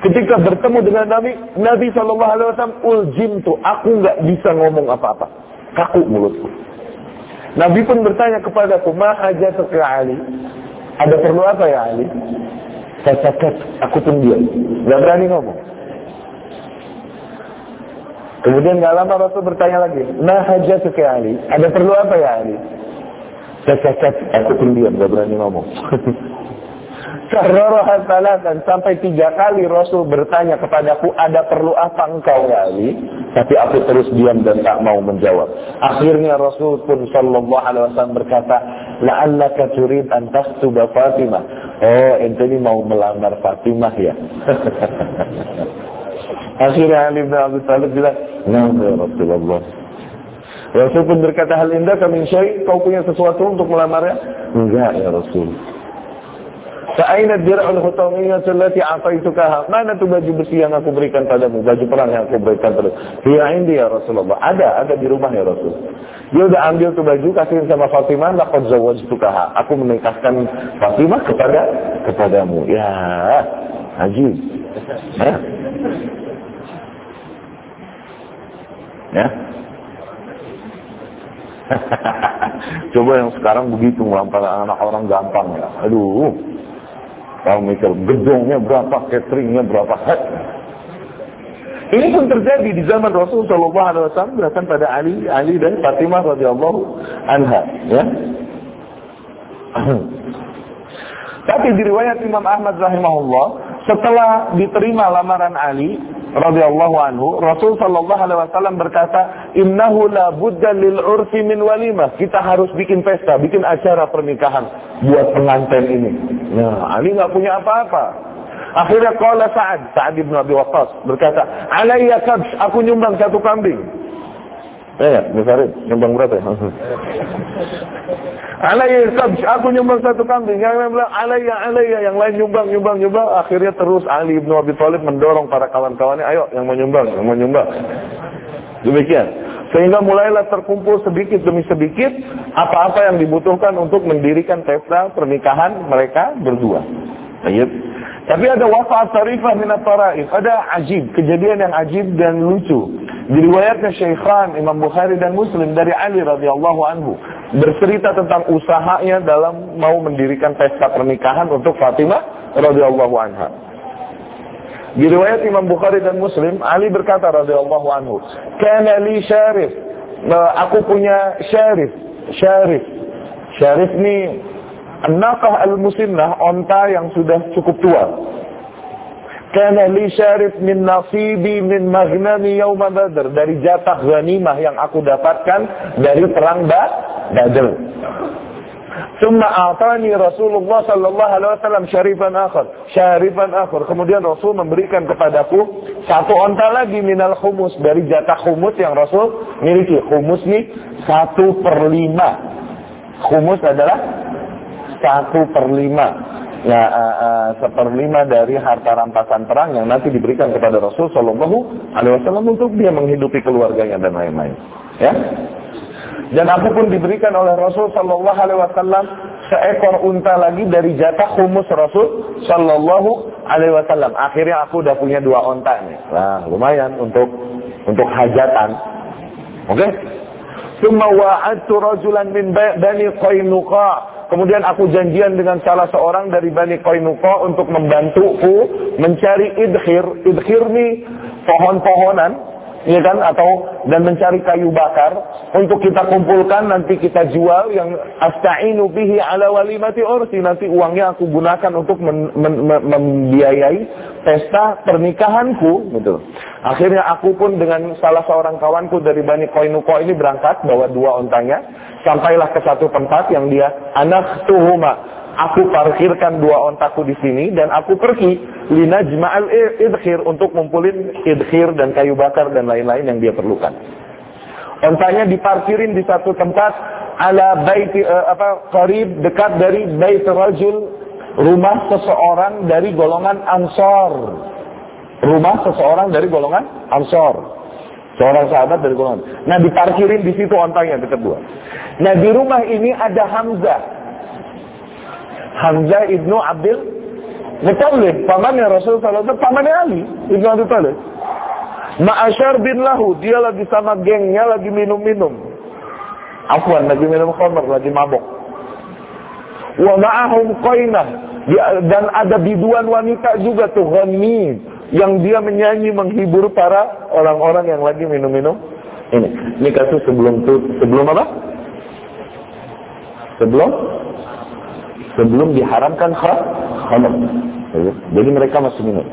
Ketika bertemu dengan Nabi, Nabi Shallallahu Alaihi Wasallam uljim tuh, aku nggak bisa ngomong apa-apa, kaku mulutku. Nabi pun bertanya kepadaku, ma hajat ke Ali? Ada perlu apa ya Ali? Cacat, aku pun diam, nggak berani ngomong. Kemudian nggak lama Rasul bertanya lagi, ma hajat ke Ali? Ada perlu apa ya Ali? Cacat, aku pun diam, nggak berani ngomong. Dan sampai tiga kali Rasul bertanya kepadaku, ada perlu apa engkau ya Ali? Tapi aku terus diam dan tak mau menjawab. Akhirnya Rasul pun Shallallahu Alaihi Wasallam berkata, la'allaka turid an tahtuba Fatimah. Oh, ente ini mau melamar Fatimah ya? Akhirnya Ali bin Abi Thalib bilang, Nah, ya Rasulullah. Rasul pun berkata, hal indah kami syai, kau punya sesuatu untuk melamarnya? Enggak ya Rasul. Fa'aina dir'ul hutamiyah allati a'taitukaha? Mana tuh baju besi yang aku berikan padamu? Baju perang yang aku berikan padamu? Hiya indi ya Rasulullah. Ada, ada di rumah ya Rasul. Dia udah ambil tuh baju kasihin sama Fatimah, laqad zawwajtukaha. Aku menikahkan Fatimah kepada kepadamu. Ya, haji. Ya. Ya. Coba yang sekarang begitu melampar anak orang gampang ya. Aduh. Kamu mikir gedungnya berapa, cateringnya berapa. Ini pun terjadi di zaman Rasul Shallallahu Alaihi Wasallam bahkan pada Ali, Ali dan Fatimah radhiyallahu anha. Ya. Tapi di riwayat Imam Ahmad rahimahullah, setelah diterima lamaran Ali, radhiyallahu anhu, Rasul sallallahu alaihi wasallam berkata, "Innahu la budda lil urfi min walimah." Kita harus bikin pesta, bikin acara pernikahan buat pengantin ini. Nah, Ali nggak punya apa-apa. Akhirnya qala Sa'ad, Sa'ad bin Abi Waqqas berkata, "Alayya kabsh, aku nyumbang satu kambing." Eh, ya, Farid, nyumbang berapa ya? Alayya sabj, aku nyumbang satu kambing. Yang lain bilang alayya alayya, yang lain nyumbang nyumbang nyumbang. Akhirnya terus Ali bin Abi Thalib mendorong para kawan-kawannya, ayo yang mau nyumbang, yang mau nyumbang. Demikian. Sehingga mulailah terkumpul sedikit demi sedikit apa-apa yang dibutuhkan untuk mendirikan pesta pernikahan mereka berdua. Ayat. Tapi ada wafat tarifah minat taraif. Ada ajib, kejadian yang ajib dan lucu. Diriwayatnya Syekhan, Imam Bukhari dan Muslim dari Ali radhiyallahu anhu. Bercerita tentang usahanya dalam mau mendirikan pesta pernikahan untuk Fatimah radhiyallahu anha. Di riwayat Imam Bukhari dan Muslim, Ali berkata radhiyallahu anhu, "Kana li syarif." Aku punya syarif. Syarif. Syarif ini An-naqah al-musinnah, onta yang sudah cukup tua. Kana li syarif min nasibi min maghnami yawma badr. Dari jatah ghanimah yang aku dapatkan dari perang Badr. Summa a'tani Rasulullah sallallahu alaihi wasallam syarifan akhar. Syarifan akhar. Kemudian Rasul memberikan kepadaku satu onta lagi minal humus. Dari jatah humus yang Rasul miliki. Humus ini satu per lima. Humus adalah satu per lima ya uh, uh, seperlima dari harta rampasan perang yang nanti diberikan kepada Rasul Shallallahu Alaihi Wasallam untuk dia menghidupi keluarganya dan lain-lain. Ya. Dan aku pun diberikan oleh Rasul Shallallahu Alaihi Wasallam seekor unta lagi dari jatah humus Rasul Shallallahu Alaihi Wasallam. Akhirnya aku udah punya dua unta nih. Nah, lumayan untuk untuk hajatan. Oke? Okay? Summa wa'adtu rajulan min bani Qainuqa Kemudian aku janjian dengan salah seorang dari Bani Qainuqa untuk membantuku mencari idkhir. Idkhir ini pohon-pohonan, ya kan? Atau dan mencari kayu bakar untuk kita kumpulkan nanti kita jual yang asta'inu bihi ala walimati ursi nanti uangnya aku gunakan untuk men, men, men, membiayai pesta pernikahanku gitu. Akhirnya aku pun dengan salah seorang kawanku dari Bani Koinuko ini berangkat bawa dua ontanya sampailah ke satu tempat yang dia anak tuhuma aku parkirkan dua ontaku di sini dan aku pergi linajma'al idkhir untuk ngumpulin idkhir dan kayu bakar dan lain-lain yang dia perlukan. Ontanya diparkirin di satu tempat ala baiti uh, apa qarib dekat dari bait rajul rumah seseorang dari golongan Ansor. Rumah seseorang dari golongan Ansor. Seorang sahabat dari golongan. Nah, diparkirin di situ ontanya dekat dua. Nah, di rumah ini ada Hamzah. Hamzah ibnu Abdul Muttalib, pamannya Rasul SAW, pamannya Ali ibnu Abdul Talib. Ma'asyar bin lahu, dia lagi sama gengnya lagi minum-minum. Afwan, lagi minum khamr, lagi mabok. Wa ma'ahum qainah, dan ada biduan wanita juga tuh, ghanim, yang dia menyanyi menghibur para orang-orang yang lagi minum-minum. Ini, ini kasus sebelum sebelum apa? Sebelum sebelum diharamkan khamr. Jadi mereka masih minum.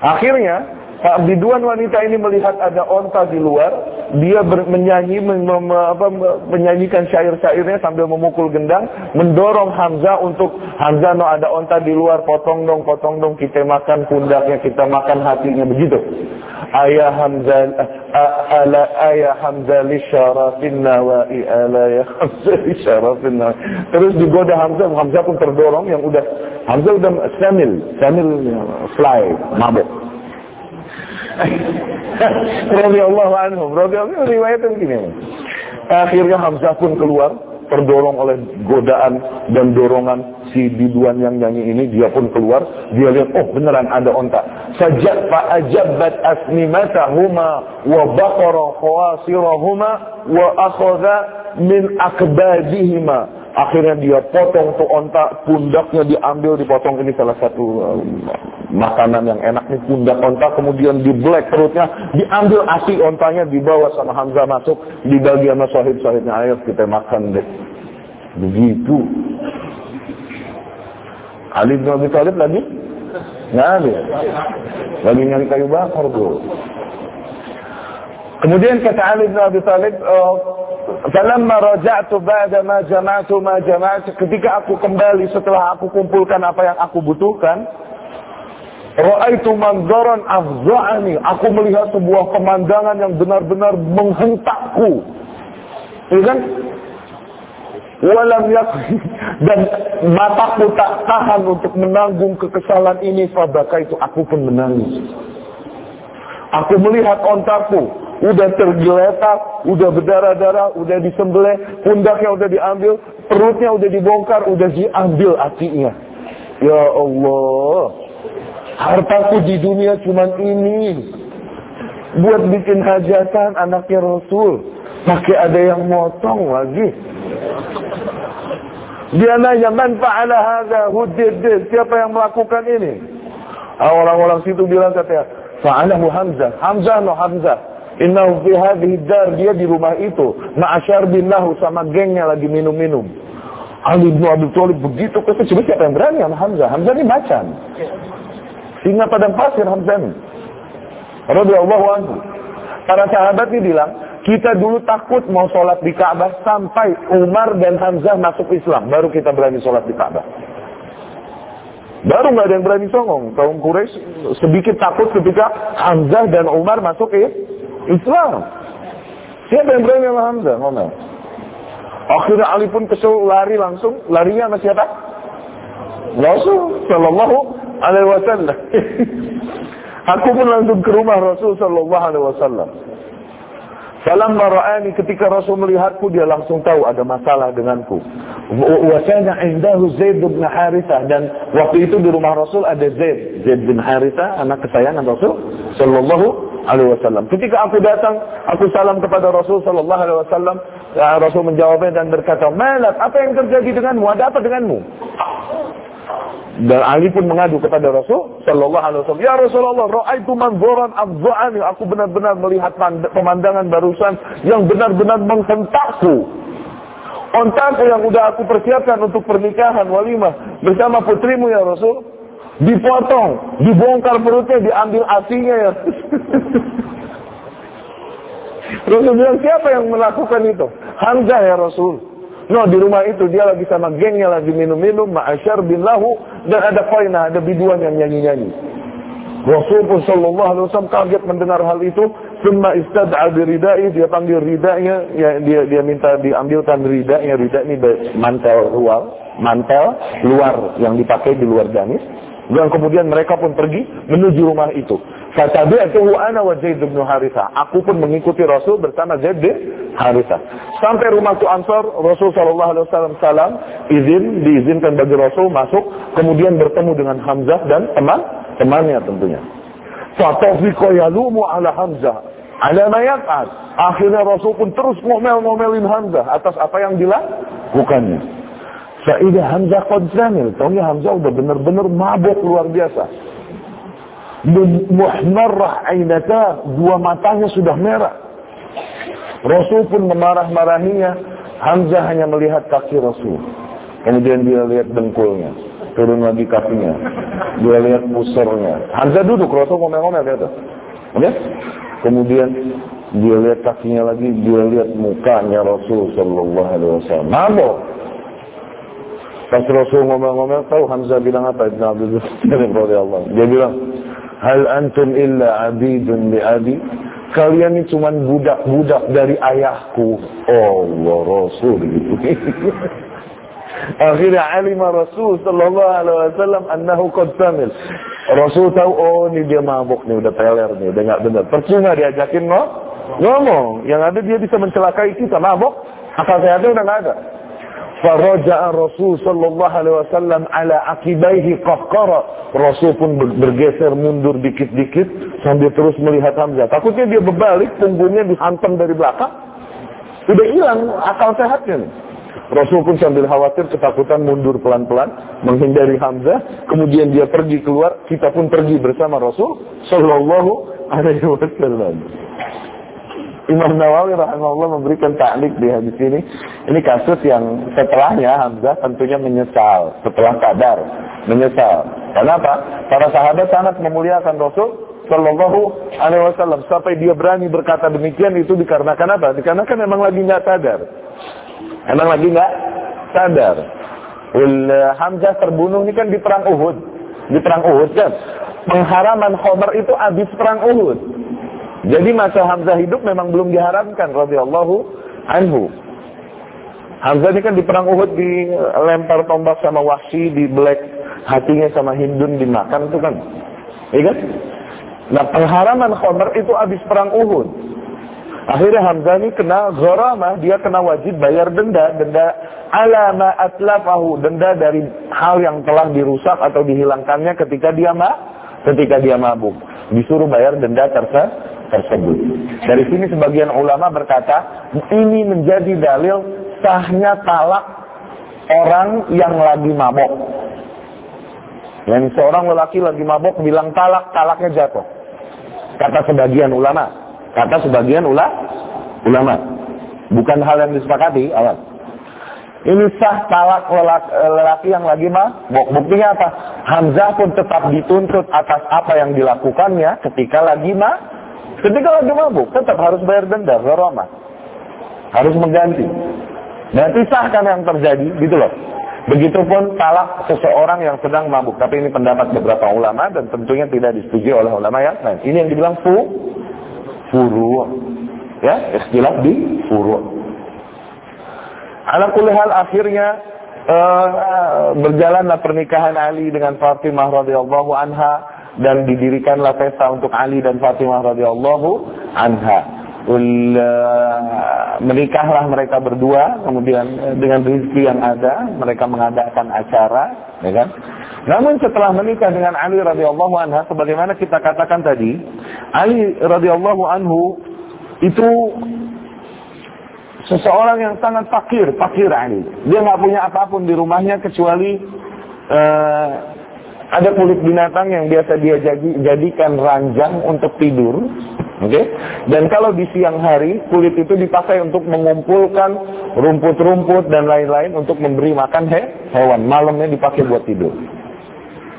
Akhirnya biduan wanita ini melihat ada onta di luar, dia ber, menyanyi, men, mem, apa, menyanyikan syair-syairnya sambil memukul gendang, mendorong Hamzah untuk Hamzah no ada onta di luar, potong dong, potong dong, kita makan pundaknya, kita makan hatinya, begitu. Ayah Hamzah, ala ayah Hamzah li syarafin nawai, ala ya Hamzah li syarafin nawai. Terus digoda Hamzah, Hamzah pun terdorong yang udah, Hamzah udah samil, samil fly, mabuk. radhiyallahu anhum. Radhiyallahu riwayatnya begini. Akhirnya Hamzah pun keluar terdorong oleh godaan dan dorongan si biduan yang nyanyi ini dia pun keluar dia lihat oh beneran ada onta sajat fa ajabat asnimatahuma wa baqara khawasirahuma wa akhadha min akbadihima Akhirnya dia potong tuh onta, pundaknya diambil, dipotong. Ini salah satu makanan yang enak nih, pundak onta. Kemudian di black perutnya, diambil asi ontanya, dibawa sama Hamzah masuk, dibagi sama sahib-sahibnya. Ayo kita makan deh. Begitu. Ali bin Abi Thalib lagi? Nggak ada. Lagi nyari kayu bakar tuh. Kemudian kata Ali bin Abi Thalib, oh, Falamma raja'tu ba'da ma jama'tu ma jama'tu ketika aku kembali setelah aku kumpulkan apa yang aku butuhkan Ra'aitu manzaran afza'ani. Aku melihat sebuah pemandangan yang benar-benar menghentakku. Ya kan? Walam dan mataku tak tahan untuk menanggung kekesalan ini. Fabaka itu aku pun menangis. Aku melihat ontaku. Udah tergeletak, udah berdarah-darah, udah disembelih, pundaknya udah diambil, perutnya udah dibongkar, udah diambil hatinya. Ya Allah, hartaku di dunia cuma ini. Buat bikin hajatan anaknya Rasul. Pakai ada yang motong lagi. Dia nanya, man fa'ala hadha Siapa yang melakukan ini? Orang-orang situ bilang katanya, fa'alahu Hamzah. Hamzah no Hamzah. Innahu fi hadhihi dar dia di rumah itu ma'asyar bin lahu sama gengnya lagi minum-minum. Ali bin Abi Thalib begitu kesel coba siapa yang berani sama Hamzah? Hamzah ini macan. Singa padang pasir Hamzah ini. Radhiyallahu anhu. Para sahabat ini bilang, kita dulu takut mau sholat di Ka'bah sampai Umar dan Hamzah masuk Islam. Baru kita berani sholat di Ka'bah. Baru nggak ada yang berani songong. Kaum Quraisy sedikit takut ketika Hamzah dan Umar masuk ke Islam. Siapa yang berani sama Hamzah? Ngomel. Akhirnya Ali pun kesel lari langsung. Larinya sama siapa? Rasul Sallallahu Alaihi Wasallam. Aku pun langsung ke rumah Rasul Sallallahu Alaihi Wasallam. Salam mara'ani ketika Rasul melihatku dia langsung tahu ada masalah denganku. Wasanya indahu Zaid bin Harithah dan waktu itu di rumah Rasul ada Zaid, Zaid bin Harithah anak kesayangan Rasul sallallahu alaihi wasallam. Ketika aku datang, aku salam kepada Rasul sallallahu alaihi wasallam. Ya, Rasul menjawabnya dan berkata, "Malak, apa yang terjadi denganmu? Ada apa denganmu?" Dan Ali pun mengadu kepada Rasul sallallahu alaihi wasallam, "Ya Rasulullah, ra'aitu manzuran afza'ani." Aku benar-benar melihat pemandangan barusan yang benar-benar menghentakku. Ontaku yang sudah aku persiapkan untuk pernikahan walimah bersama putrimu ya Rasul dipotong, dibongkar perutnya, diambil asinya ya. Rasul bilang siapa yang melakukan itu? Hamzah ya Rasul. No, di rumah itu dia lagi sama gengnya lagi minum-minum, ma'asyar bin lahu, dan ada koina, ada biduan yang nyanyi-nyanyi. Rasul pun sallallahu alaihi wasallam kaget mendengar hal itu, Summa istad'a biridai, dia panggil ridanya, ya, dia dia minta diambilkan ridanya, rida ini mantel luar, mantel luar yang dipakai di luar gamis. Dan kemudian mereka pun pergi menuju rumah itu. Fatabi'tuhu ana wa Zaid bin Harithah. Aku pun mengikuti Rasul bersama Zaid bin Harithah. Sampai rumah tu Ansar, Rasul sallallahu alaihi wasallam salam, izin diizinkan bagi Rasul masuk, kemudian bertemu dengan Hamzah dan teman temannya tentunya. Fatafiqa yalumu ala Hamzah. Ala ma yaf'al. Akhirnya Rasul pun terus ngomel-ngomelin Hamzah atas apa yang dilakukannya. Faidah Hamzah qad. Taunya Hamzah udah benar-benar mabuk luar biasa. Muhmarrah ainata, dua matanya sudah merah. Rasul pun memarah-marahinya. Hamzah hanya melihat kaki Rasul. Kemudian dia lihat dengkulnya. Turun lagi kakinya. Dia lihat pusernya. Hamzah duduk, Rasul ngomel-ngomel. Oke? Kemudian dia lihat kakinya lagi, dia lihat mukanya Rasul Sallallahu Alaihi Wasallam. Mabuk. Pas Rasul ngomel-ngomel, tahu Hamzah bilang apa? Ibn Abdul Allah. Dia bilang, Hal antum illa abidun li abi? Kalian ini cuma budak-budak dari ayahku. Allah Rasul gitu. Akhirnya alima Rasul sallallahu alaihi wasallam annahu qad tamil. Rasul tahu oh ini dia mabuk nih udah teler nih udah nggak benar. Percuma diajakin ngomong. Ngomong, yang ada dia bisa mencelakai kita mabuk. Akal sehatnya udah nggak ada. Faraja'a Rasul sallallahu alaihi wasallam ala akibaihi qahqara. Rasul pun bergeser mundur dikit-dikit sambil terus melihat Hamzah. Takutnya dia berbalik, punggungnya dihantam dari belakang. Udah hilang akal sehatnya. Rasul pun sambil khawatir ketakutan mundur pelan-pelan menghindari Hamzah. Kemudian dia pergi keluar, kita pun pergi bersama Rasul sallallahu alaihi wasallam. Imam Nawawi rahimahullah memberikan taklik di hadis ini. Ini kasus yang setelahnya Hamzah tentunya menyesal, setelah sadar, menyesal. Kenapa? Para sahabat sangat memuliakan Rasul Shallallahu Alaihi Wasallam sampai dia berani berkata demikian itu dikarenakan apa? Dikarenakan memang lagi nggak sadar. Emang lagi nggak sadar. Ul Hamzah terbunuh ini kan di perang Uhud. Di perang Uhud kan. Pengharaman Khomer itu habis perang Uhud. Jadi masa Hamzah hidup memang belum diharamkan radhiyallahu anhu. Hamzah ini kan di perang Uhud dilempar tombak sama Wahsy, dibelek hatinya sama Hindun dimakan itu kan. Iya kan? Nah pengharaman Khomer itu habis perang Uhud. Akhirnya Hamzah ini kena gharamah, dia kena wajib bayar denda, denda alama atlafahu, denda dari hal yang telah dirusak atau dihilangkannya ketika dia ma ketika dia mabuk. Disuruh bayar denda tersebut tersebut. Dari sini sebagian ulama berkata, ini menjadi dalil sahnya talak orang yang lagi mabok. Yang seorang lelaki lagi mabok bilang talak, talaknya jatuh. Kata sebagian ulama. Kata sebagian ula, ulama. Bukan hal yang disepakati, awal. Ini sah talak lelaki, lelaki yang lagi mabok. Buktinya apa? Hamzah pun tetap dituntut atas apa yang dilakukannya ketika lagi mabok Ketika lagi mabuk, tetap harus bayar denda, gharamah. Harus mengganti. Berarti sah kan yang terjadi, gitu loh. Begitupun talak seseorang yang sedang mabuk. Tapi ini pendapat beberapa ulama dan tentunya tidak disetujui oleh ulama yang lain. Ini yang dibilang fu, furu. Ya, istilah di furu. Ala hal akhirnya uh, berjalanlah pernikahan Ali dengan Fatimah radhiyallahu anha dan didirikanlah pesta untuk Ali dan Fatimah radhiyallahu anha. Uh, menikahlah mereka berdua, kemudian uh, dengan rezeki yang ada, mereka mengadakan acara, ya kan? Namun setelah menikah dengan Ali radhiyallahu anha, sebagaimana kita katakan tadi, Ali radhiyallahu anhu itu seseorang yang sangat fakir, fakir Ali. Dia nggak punya apa pun di rumahnya kecuali uh, ada kulit binatang yang biasa dia jadikan ranjang untuk tidur. Oke. Okay? Dan kalau di siang hari, kulit itu dipakai untuk mengumpulkan rumput-rumput dan lain-lain untuk memberi makan he hewan. Malamnya dipakai buat tidur.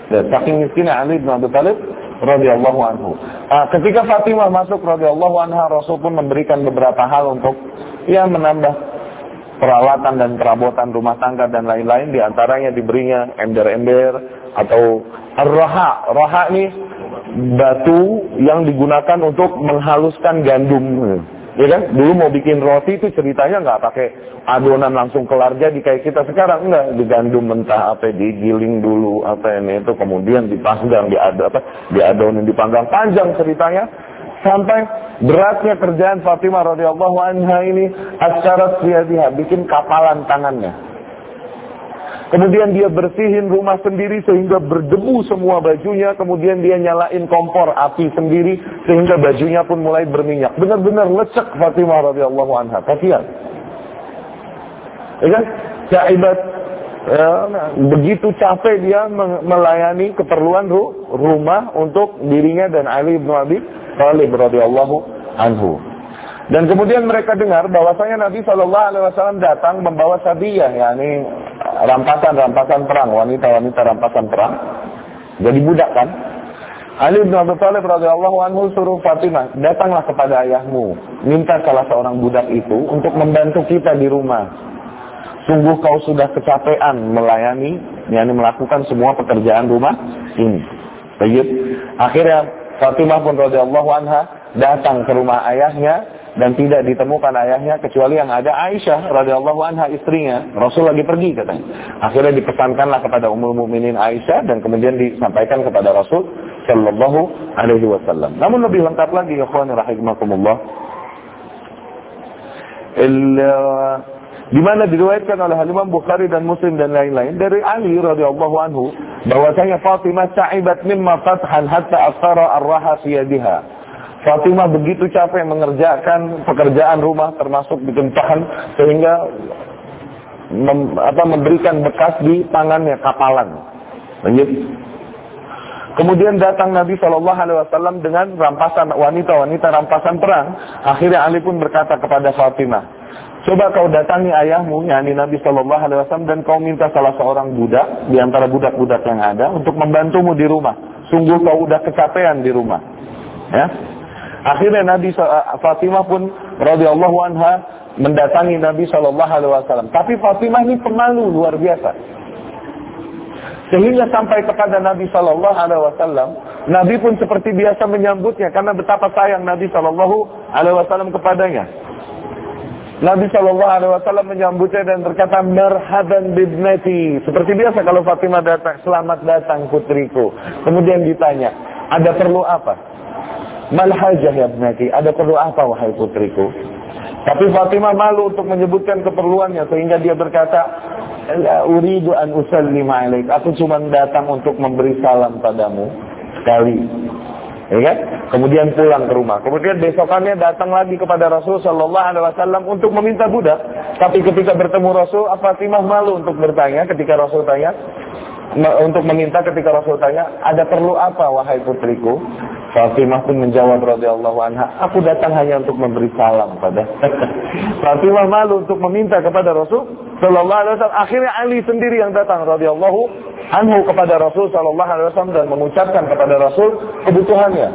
Dan saking miskinnya Ali bin Abi Thalib radhiyallahu anhu. Uh, ketika Fatimah masuk radhiyallahu anha, Rasul pun memberikan beberapa hal untuk ya menambah peralatan dan perabotan rumah tangga dan lain-lain di antaranya diberinya ember-ember atau roha roha ini batu yang digunakan untuk menghaluskan gandum. Ya kan? Dulu mau bikin roti itu ceritanya nggak pakai adonan langsung kelar jadi kayak kita sekarang. Enggak digandum mentah apa digiling dulu apa ini itu kemudian dipanggang diadon apa diadonin dipanggang. Panjang ceritanya. Sampai beratnya kerjaan Fatimah radhiyallahu anha ini asyarat dia bikin kapalan tangannya. Kemudian dia bersihin rumah sendiri sehingga berdebu semua bajunya. Kemudian dia nyalain kompor api sendiri sehingga bajunya pun mulai berminyak. Benar-benar lecek Fatimah radhiyallahu anha. Kasihan. Ya kan? Ya, begitu capek dia melayani keperluan rumah untuk dirinya dan Ali bin Abi Thalib radhiyallahu anhu. Dan kemudian mereka dengar bahwasanya Nabi Shallallahu Alaihi Wasallam datang membawa sabiyah, yakni rampasan-rampasan perang, wanita-wanita rampasan perang. Jadi budak kan? Ali bin Abi Thalib radhiyallahu anhu suruh Fatimah, datanglah kepada ayahmu, minta salah seorang budak itu untuk membantu kita di rumah. Sungguh kau sudah kecapean melayani, yakni melakukan semua pekerjaan rumah ini. Baik. Akhirnya Fatimah pun radhiyallahu anha datang ke rumah ayahnya dan tidak ditemukan ayahnya kecuali yang ada Aisyah radhiyallahu anha istrinya. Rasul lagi pergi katanya. Akhirnya dipesankanlah kepada Ummul Mukminin Aisyah dan kemudian disampaikan kepada Rasul sallallahu alaihi wasallam. Namun lebih lengkap lagi ya rahimakumullah. Di mana diriwayatkan oleh Imam Bukhari dan Muslim dan lain-lain dari Ali radhiyallahu anhu bahwasanya Fatimah sa'ibat mimma fathan hatta asara ar-raha fi yadiha. Fatimah begitu capek mengerjakan pekerjaan rumah termasuk bikin tahan sehingga mem, apa, memberikan bekas di tangannya kapalan. Lanjut. Kemudian datang Nabi Shallallahu Alaihi Wasallam dengan rampasan wanita-wanita rampasan perang. Akhirnya Ali pun berkata kepada Fatimah, Coba kau datangi ayahmu, yakni Nabi Shallallahu Alaihi Wasallam, dan kau minta salah seorang budak di antara budak-budak yang ada untuk membantumu di rumah. Sungguh kau udah kecapean di rumah. Ya. Akhirnya Nabi Fatimah pun radhiyallahu anha mendatangi Nabi Shallallahu Alaihi Wasallam. Tapi Fatimah ini pemalu luar biasa. Sehingga sampai kepada Nabi Shallallahu Alaihi Wasallam, Nabi pun seperti biasa menyambutnya karena betapa sayang Nabi Shallallahu Alaihi Wasallam kepadanya. Nabi Shallallahu Alaihi Wasallam menyambutnya dan berkata merhaban bibnati. Seperti biasa kalau Fatimah datang, selamat datang putriku. Kemudian ditanya, ada perlu apa? Malhajah ya bnati, ada perlu apa wahai putriku? Tapi Fatimah malu untuk menyebutkan keperluannya sehingga dia berkata, La uridu an usallima alaik. Aku cuma datang untuk memberi salam padamu sekali. Ya kan? Kemudian pulang ke rumah. Kemudian besokannya datang lagi kepada Rasul Shallallahu Alaihi Wasallam untuk meminta budak. Tapi ketika bertemu Rasul, Fatimah malu untuk bertanya ketika Rasul tanya, untuk meminta ketika Rasul tanya, ada perlu apa wahai putriku? Fatimah pun menjawab radhiyallahu anha, aku datang hanya untuk memberi salam pada. Fatimah malu untuk meminta kepada Rasul Shallallahu alaihi wasallam. Akhirnya Ali sendiri yang datang radhiyallahu anhu kepada Rasul Shallallahu Alaihi Wasallam dan mengucapkan kepada Rasul kebutuhannya.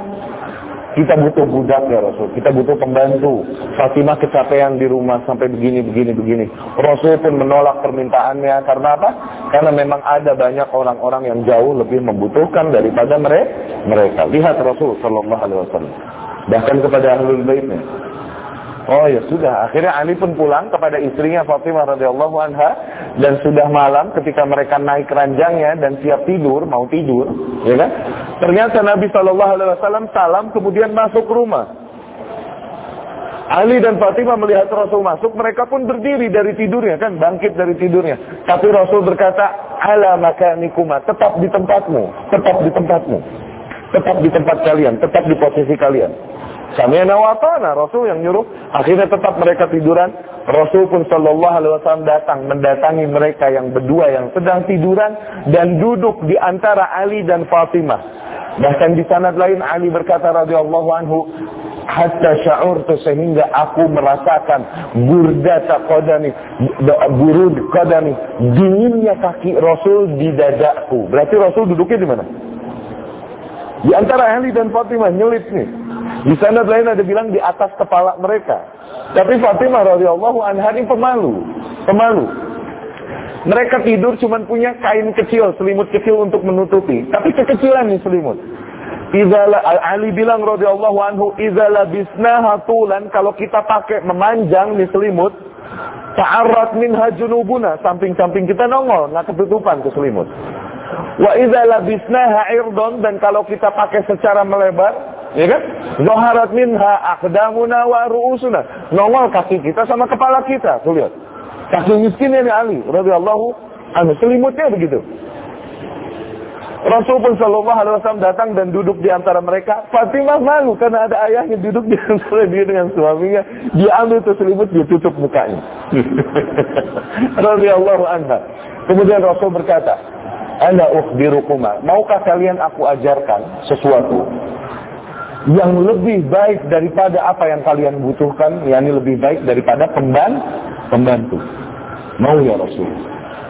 Kita butuh budak ya Rasul, kita butuh pembantu. Fatimah kecapean di rumah sampai begini, begini, begini. Rasul pun menolak permintaannya karena apa? Karena memang ada banyak orang-orang yang jauh lebih membutuhkan daripada mereka. Lihat Rasul Shallallahu Alaihi Wasallam. Bahkan kepada ahlul baitnya. Oh ya sudah, akhirnya Ali pun pulang kepada istrinya Fatimah radhiyallahu anha dan sudah malam ketika mereka naik ranjangnya dan siap tidur, mau tidur, ya kan? Ternyata Nabi Shallallahu alaihi wasallam salam kemudian masuk rumah. Ali dan Fatimah melihat Rasul masuk, mereka pun berdiri dari tidurnya kan, bangkit dari tidurnya. Tapi Rasul berkata, "Ala makanikuma, tetap di tempatmu, tetap di tempatmu." Tetap di tempat kalian, tetap di posisi kalian. Sami'na wa. Rasul yang nyuruh. Akhirnya tetap mereka tiduran. Rasul pun sallallahu alaihi wasallam datang mendatangi mereka yang berdua yang sedang tiduran dan duduk di antara Ali dan Fatimah. Bahkan di sanad lain Ali berkata radhiyallahu anhu, hatta sya'urtu sehingga aku merasakan burdata qadami burud qadami dinginnya kaki Rasul di dadaku. Berarti Rasul duduknya di mana? Di antara Ali dan Fatimah nyelip nih. Di sana lain ada bilang di atas kepala mereka. Tapi Fatimah radhiyallahu anha ini pemalu, pemalu. Mereka tidur cuma punya kain kecil, selimut kecil untuk menutupi. Tapi kekecilan nih selimut. Izala, Ali bilang radhiyallahu anhu, "Idza bisna tulan," kalau kita pakai memanjang nih selimut, ta'arrat minha junubuna, samping-samping kita nongol, nggak ketutupan ke selimut. Wa idza labisnaha irdon dan kalau kita pakai secara melebar, ya kan? Zaharat minha aqdamuna wa ru'usuna. Nongol kaki kita sama kepala kita. Tuh lihat. Kaki miskin ini Ali radhiyallahu anhu. Selimutnya begitu. Rasul pun Shallallahu Alaihi Wasallam datang dan duduk di antara mereka. Fatimah malu karena ada ayahnya duduk di antara dia dengan suaminya. Dia ambil tuh selimut, dia tutup mukanya. Radhiyallahu anha. Kemudian Rasul berkata, Ana ukhbirukuma. Maukah kalian aku ajarkan sesuatu yang lebih baik daripada apa yang kalian butuhkan, yakni lebih baik daripada pemban pembantu. Mau ya Rasul.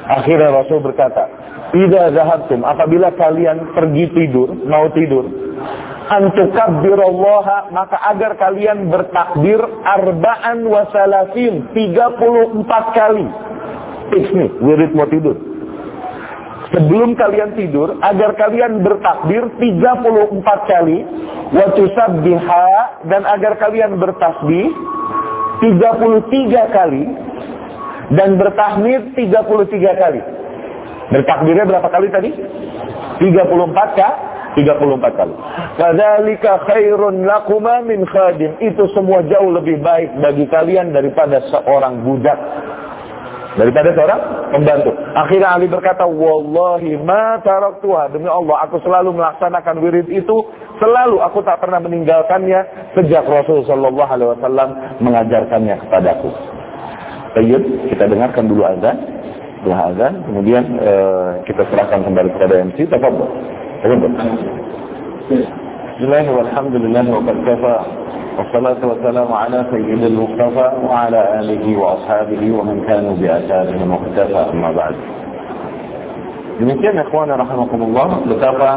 Akhirnya Rasul berkata, "Idza zahabtum, apabila kalian pergi tidur, mau tidur, antukabbirullaha maka agar kalian bertakbir arba'an wa salasin 34 kali. Fix nih, wirid mau tidur sebelum kalian tidur agar kalian bertakbir 34 kali wa tusabbiha dan agar kalian bertasbih 33 kali dan bertahmid 33 kali. Bertakbirnya berapa kali tadi? 34 kah? 34 kali. Kadzalika khairun lakuma min khadim. Itu semua jauh lebih baik bagi kalian daripada seorang budak daripada seorang pembantu. Akhirnya Ali berkata, "Wallahi ma taraktuha." Demi Allah, aku selalu melaksanakan wirid itu, selalu aku tak pernah meninggalkannya sejak Rasul sallallahu alaihi wasallam mengajarkannya kepadaku. Baik, kita dengarkan dulu azan. Setelah azan, kemudian uh, kita serahkan kembali kepada MC. Tafadhol. Tafadhol. Bismillahirrahmanirrahim. Wa qad kafa والصلاة والسلام على سيد المصطفى وعلى آله وأصحابه ومن كانوا بآثارهم مختفى أما بعد Demikian ikhwan rahimakumullah betapa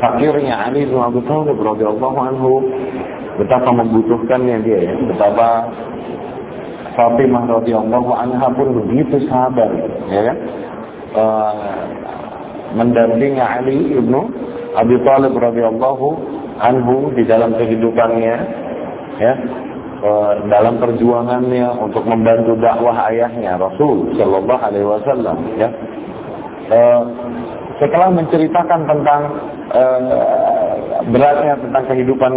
fakirnya Ali bin Abi Thalib radhiyallahu anhu betapa membutuhkannya dia ya betapa Fatimah radhiyallahu anha pun begitu sabar ya kan uh, mendampingi Ali ibnu Abi Thalib radhiyallahu anhu di dalam kehidupannya ya dalam perjuangannya untuk membantu dakwah ayahnya Rasul Shallallahu Alaihi Wasallam ya. E, setelah menceritakan tentang e, beratnya tentang kehidupan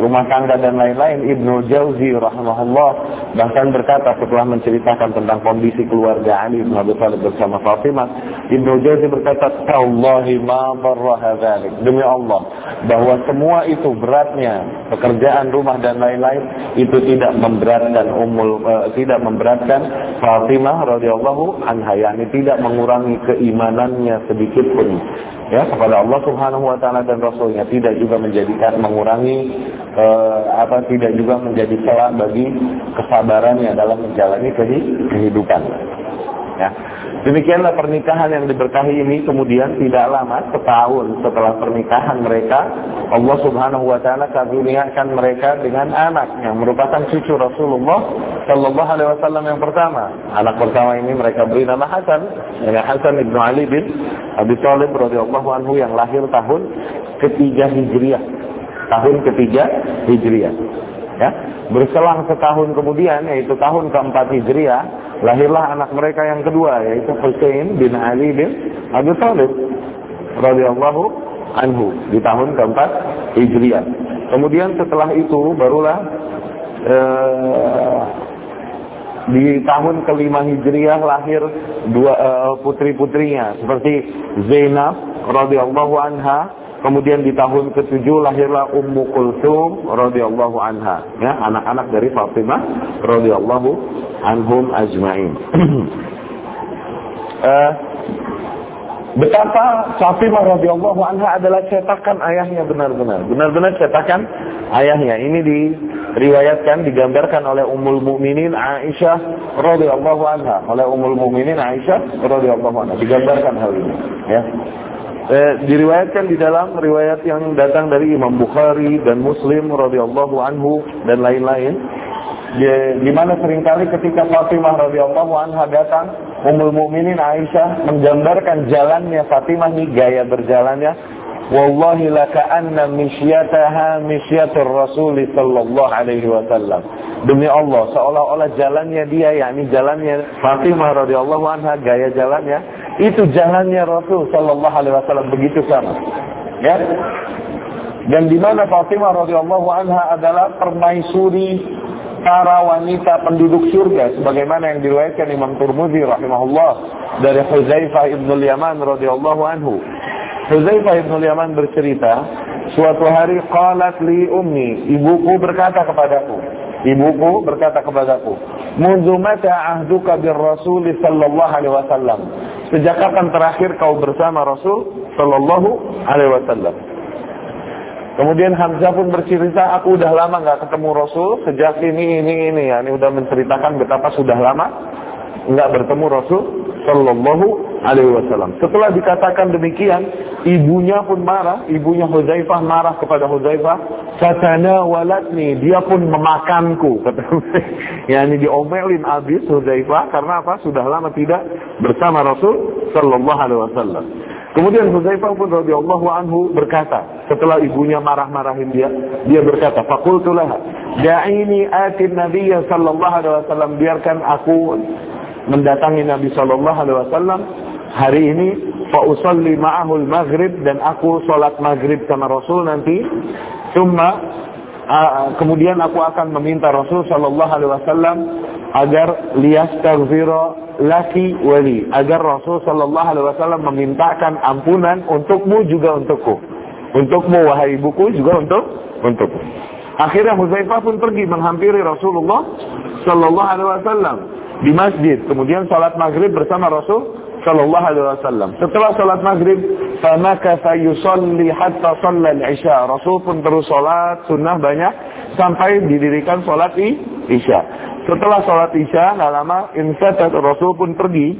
rumah tangga dan lain-lain Ibnu Jauzi rahimahullah bahkan berkata setelah menceritakan tentang kondisi keluarga Ali bin Abi Thalib bersama Fatimah Ibnu Jauzi berkata Tallahi ma barra demi Allah bahwa semua itu beratnya pekerjaan rumah dan lain-lain itu tidak memberatkan umul uh, tidak memberatkan Fatimah radhiyallahu anha yakni tidak mengurangi keimanannya sedikit pun ya kepada Allah Subhanahu wa taala dan rasulnya. Tidak juga menjadikan mengurangi eh, apa tidak juga menjadi celah bagi kesabarannya dalam menjalani kehidupan ya Demikianlah pernikahan yang diberkahi ini kemudian tidak lama setahun setelah pernikahan mereka Allah Subhanahu wa taala karuniakan mereka dengan anak yang merupakan cucu Rasulullah Shallallahu alaihi wasallam yang pertama. Anak pertama ini mereka beri nama Hasan, ya Hasan ibnu Ali bin Abi Thalib radhiyallahu anhu yang lahir tahun ketiga Hijriah. Tahun ketiga Hijriah. Ya, berselang setahun kemudian yaitu tahun keempat Hijriah lahirlah anak mereka yang kedua yaitu Hussein bin Ali bin Abi Thalib radhiyallahu anhu di tahun keempat Hijriah. Kemudian setelah itu barulah eh, di tahun kelima Hijriah lahir dua uh, putri-putrinya seperti Zainab radhiyallahu anha Kemudian di tahun ke-7 lahirlah Ummu Kulthum radhiyallahu anha, ya, anak-anak dari Fatimah radhiyallahu anhum ajmain. uh, betapa Fatimah radhiyallahu anha adalah cetakan ayahnya benar-benar, benar-benar cetakan ayahnya. Ini diriwayatkan, digambarkan oleh Ummul Mukminin Aisyah radhiyallahu anha, oleh Ummul Mukminin Aisyah radhiyallahu anha, digambarkan hal ini, ya. Eh, diriwayatkan di dalam riwayat yang datang dari Imam Bukhari dan Muslim radhiyallahu anhu dan lain-lain di, mana sering kali ketika Fatimah radhiyallahu anha datang Ummul Mukminin Aisyah menggambarkan jalannya Fatimah nih gaya berjalannya Wallahi anna misyataha misyatur Rasul sallallahu alaihi wasallam. Demi Allah, seolah-olah jalannya dia yakni jalannya Fatimah radhiyallahu anha gaya jalannya itu jalannya Rasul sallallahu alaihi wasallam begitu sama. Ya. Dan di mana Fatimah radhiyallahu anha adalah permaisuri para wanita penduduk surga sebagaimana yang diriwayatkan Imam Turmudi rahimahullah dari Huzaifah ibn Yaman radhiyallahu anhu Huzaifah ibn Yaman bercerita, suatu hari qalat li ummi, ibuku berkata kepadaku, ibuku berkata kepadaku, "Mundu mata ahduka bir Rasul sallallahu alaihi wasallam?" Sejak kapan terakhir kau bersama Rasul sallallahu alaihi wasallam? Kemudian Hamzah pun bercerita, aku udah lama nggak ketemu Rasul sejak ini ini ini ya. Ini udah menceritakan betapa sudah lama nggak bertemu Rasul Sallallahu Alaihi Wasallam. Setelah dikatakan demikian, ibunya pun marah, ibunya Huzaifah marah kepada Huzaifah. Fatana walatni, dia pun memakanku. Kata ya ini diomelin abis Huzaifah karena apa? Sudah lama tidak bersama Rasul Sallallahu Alaihi Wasallam. Kemudian Huzaifah pun radhiyallahu anhu berkata, setelah ibunya marah-marahin dia, dia berkata, "Faqultulah, da'ini atin Nabiy sallallahu alaihi wasallam, biarkan aku mendatangi Nabi Shallallahu Alaihi Wasallam hari ini fa usalli ma'ahul maghrib dan aku sholat maghrib sama Rasul nanti. Cuma kemudian aku akan meminta Rasul Shallallahu Alaihi Wasallam agar liyastaghfira laki wali agar Rasul Shallallahu Alaihi Wasallam memintakan ampunan untukmu juga untukku. Untukmu wahai ibuku juga untuk untukku. Akhirnya Huzaifah pun pergi menghampiri Rasulullah Shallallahu Alaihi Wasallam di masjid. Kemudian salat maghrib bersama Rasul Shallallahu Alaihi Wasallam. Setelah salat maghrib, maka yusalli hatta sallal isya. Rasul pun terus salat sunnah banyak sampai didirikan salat isya. Setelah salat isya, nggak lama insatat Rasul pun pergi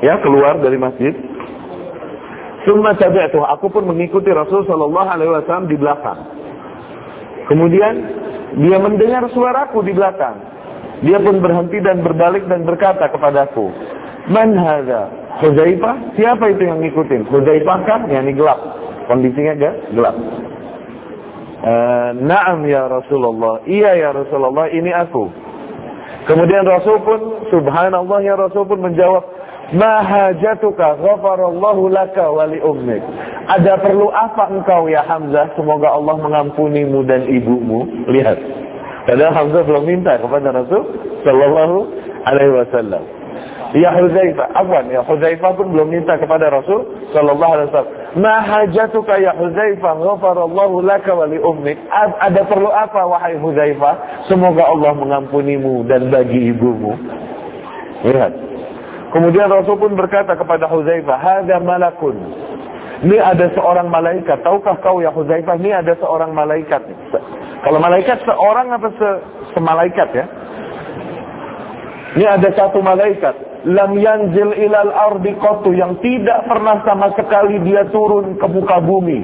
ya keluar dari masjid. Summa tabi'tuh, aku pun mengikuti Rasul Shallallahu Alaihi Wasallam di belakang. Kemudian dia mendengar suaraku di belakang. Dia pun berhenti dan berbalik dan berkata kepadaku, Man hadha? Huzaifah? Siapa itu yang ngikutin? Huzaifah kan? Yang ini gelap. Kondisinya gak? Gelap. Uh, Naam ya Rasulullah. Iya ya Rasulullah, ini aku. Kemudian Rasul pun, subhanallah ya Rasul pun menjawab, Ma hajatuka ghafarallahu laka wali ummik. Ada perlu apa engkau ya Hamzah? Semoga Allah mengampunimu dan ibumu. Lihat. Padahal Hamzah belum minta kepada Rasul Sallallahu Alaihi Wasallam. Ya Huzaifah, apa ya Huzaifah pun belum minta kepada Rasul Sallallahu Alaihi Wasallam. Ma hajatuka ya Huzaifah, ghafarallahu laka wa li ummik. Ada perlu apa wahai Huzaifah? Semoga Allah mengampunimu dan bagi ibumu. Lihat. Kemudian Rasul pun berkata kepada Huzaifah, "Hada malakun." Ini ada seorang malaikat. Tahukah kau ya Huzaifah, ini ada seorang malaikat. Kalau malaikat seorang apa se semalaikat ya? Ini ada satu malaikat. Lam yanzil ilal ardi qatu yang tidak pernah sama sekali dia turun ke muka bumi.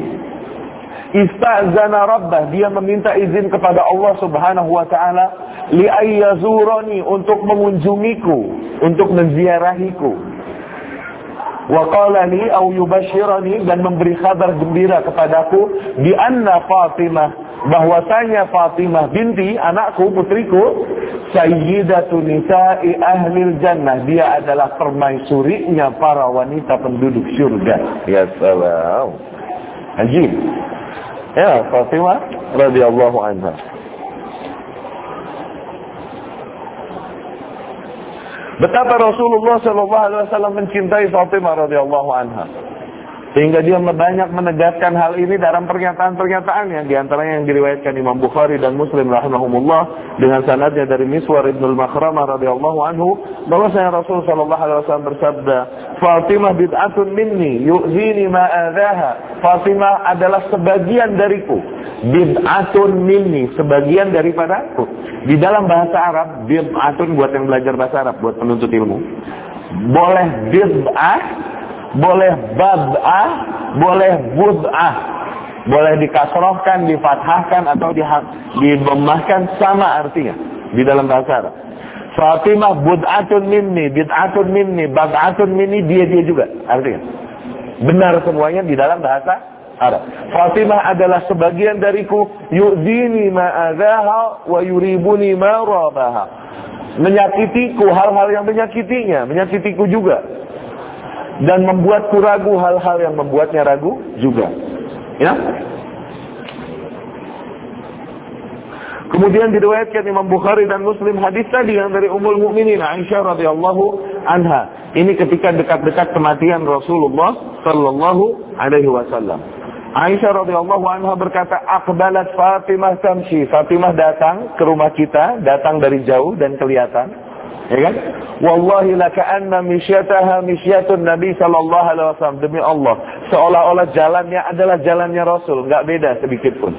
Istazana rabbah, dia meminta izin kepada Allah Subhanahu wa taala li ayyazurani untuk mengunjungiku, untuk menziarahiku. Wa qala li au yubashirani dan memberi kabar gembira kepadaku di anna Fatimah bahwasanya Fatimah binti anakku putriku sayyidatu nisa'i ahlil jannah. Dia adalah permaisurinya para wanita penduduk surga ya salam. Ajib ya Fatimah radhiyallahu anha. Betapa Rasulullah Shallallahu Alaihi Wasallam mencintai Fatimah radhiyallahu anha. Sehingga dia banyak menegaskan hal ini dalam pernyataan-pernyataannya. Di antaranya yang diriwayatkan Imam Bukhari dan Muslim rahimahumullah dengan sanadnya dari Miswar ibn al-Makhramah radhiyallahu anhu bahwa saya Rasul sallallahu alaihi wasallam bersabda, "Fatimah bid'atun minni yu'zini ma adzaha." Fatimah adalah sebagian dariku. Bid'atun minni, sebagian daripadaku. Di dalam bahasa Arab, bid'atun buat yang belajar bahasa Arab, buat penuntut ilmu. Boleh bid'ah boleh bab'ah, boleh bud'ah. Boleh dikasrohkan, difathahkan, atau dibemahkan sama artinya di dalam bahasa Arab. Fatimah bud'atun minni, bid'atun minni, bab'atun minni, dia-dia juga artinya. Benar semuanya di dalam bahasa Arab. Fatimah adalah sebagian dariku, yu'dini ma'adhaha wa yuribuni ma'rabaha. Menyakitiku hal-hal yang menyakitinya, menyakitiku juga dan membuatku ragu hal-hal yang membuatnya ragu juga. Ya. Kemudian diriwayatkan Imam Bukhari dan Muslim hadis tadi yang dari Ummul Mukminin Aisyah radhiyallahu anha. Ini ketika dekat-dekat kematian Rasulullah sallallahu alaihi wasallam. Aisyah radhiyallahu anha berkata, "Aqbalat Fatimah tamshi." Fatimah datang ke rumah kita, datang dari jauh dan kelihatan. Ya kan? Wallahi laka'anna misyataha misyatun Nabi sallallahu alaihi wasallam. Demi Allah, seolah-olah jalannya adalah jalannya Rasul, nggak beda sedikit pun.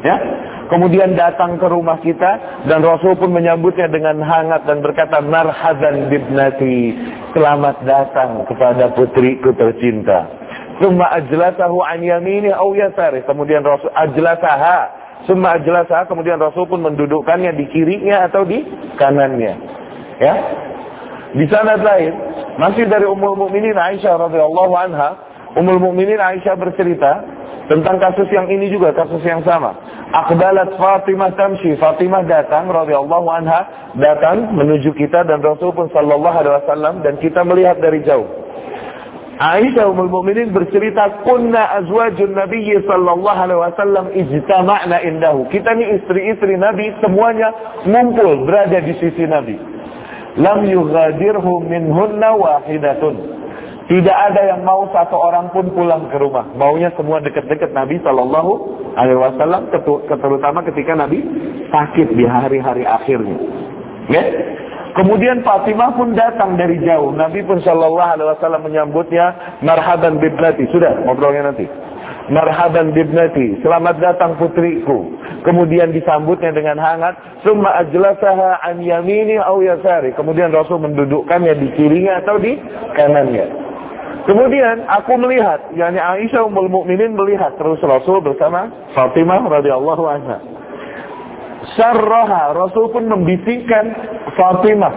Ya. Kemudian datang ke rumah kita dan Rasul pun menyambutnya dengan hangat dan berkata, "Marhaban bibnati." Selamat datang kepada putriku tercinta. Summa ajlasahu an yamini aw yasari. Kemudian Rasul ajlasaha, summa ajlasaha, kemudian Rasul pun mendudukkannya di kirinya atau di kanannya. Ya. Di sana lain masih dari Ummul Mukminin Aisyah radhiyallahu anha, Ummul Mukminin Aisyah bercerita tentang kasus yang ini juga kasus yang sama. Aqbalat Fatimah tamshi, Fatimah datang radhiyallahu anha, datang menuju kita dan Rasul pun sallallahu alaihi wasallam dan kita melihat dari jauh. Aisyah Ummul Mukminin bercerita, "Kunna azwajun Nabi sallallahu alaihi wasallam ijtama'na indahu." Kita ni istri-istri Nabi semuanya ngumpul berada di sisi Nabi lam yughadirhu minhunna wahidatun. Tidak ada yang mau satu orang pun pulang ke rumah. Maunya semua dekat-dekat Nabi Shallallahu Alaihi Wasallam, terutama ketika Nabi sakit di hari-hari akhirnya. Ya? Kemudian Fatimah pun datang dari jauh. Nabi pun Shallallahu Alaihi Wasallam menyambutnya marhaban bibnati. Sudah ngobrolnya nanti. Marhaban bibnati, selamat datang putriku. Kemudian disambutnya dengan hangat, summa ajlasaha an yamini au yasari. Kemudian Rasul mendudukkannya di kirinya atau di kanannya. Kemudian aku melihat, yakni Aisyah Ummul Mukminin melihat terus Rasul bersama Fatimah radhiyallahu anha. Sarraha, Rasul pun membisikkan Fatimah.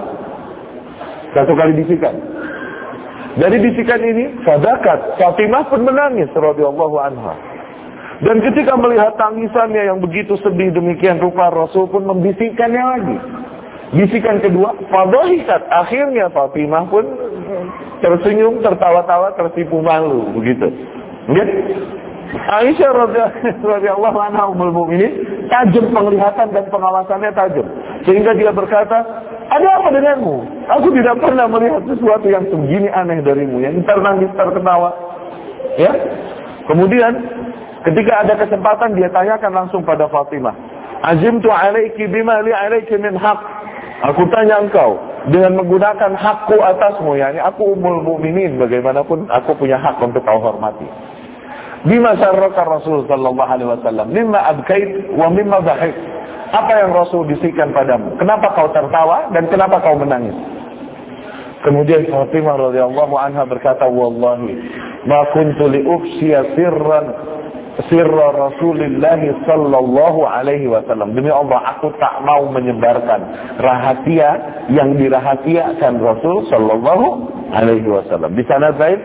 Satu kali bisikan. Dari bisikan ini, sadakat. Fatimah pun menangis radhiyallahu anha. Dan ketika melihat tangisannya yang begitu sedih demikian rupa Rasul pun membisikkannya lagi. Bisikan kedua, fadahikat. Akhirnya Fatimah pun tersenyum, tertawa-tawa, tertipu malu. Begitu. Lihat. Aisyah radhiyallahu anha umul mukminin tajam penglihatan dan pengawasannya tajam sehingga dia berkata ada apa denganmu? Aku tidak pernah melihat sesuatu yang begini aneh darimu, yang ternangis terketawa. Ya. Kemudian ketika ada kesempatan dia tanyakan langsung pada Fatimah. Azimtu alaiki bima li alaiki min haq. Aku tanya engkau dengan menggunakan hakku atasmu, yakni aku umul mukminin bagaimanapun aku punya hak untuk kau hormati. Bima sarraka Rasul sallallahu alaihi wasallam, mimma abkait wa mimma dhahik. Apa yang Rasul bisikan padamu? Kenapa kau tertawa dan kenapa kau menangis? Kemudian Fatimah radhiyallahu anha berkata, "Wallahi, ma kuntu li ufsiya sirran sirra Rasulillah sallallahu alaihi wasallam." Demi Allah, aku tak mau menyebarkan rahasia yang dirahasiakan Rasul sallallahu alaihi wasallam. Di sana Zaid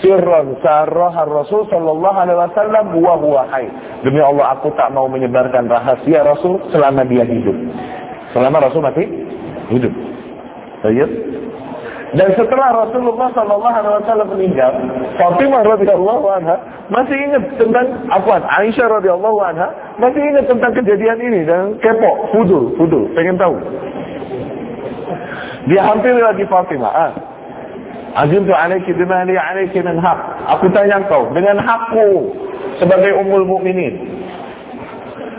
sirran sarraha Rasul sallallahu alaihi wasallam wa huwa hayy. Demi Allah aku tak mau menyebarkan rahasia Rasul selama dia hidup. Selama Rasul masih hidup. Baik. Dan setelah Rasulullah Sallallahu Alaihi Wasallam meninggal, Fatimah radhiyallahu anha masih ingat tentang apa? Aisyah radhiyallahu anha masih ingat tentang kejadian ini dan kepo, fudul, fudul, pengen tahu. Dia hampir lagi Fatimah. Ah, Azimtu alaiki bima li alaiki min hak. Aku tanya kau dengan hakku sebagai ummul mukminin.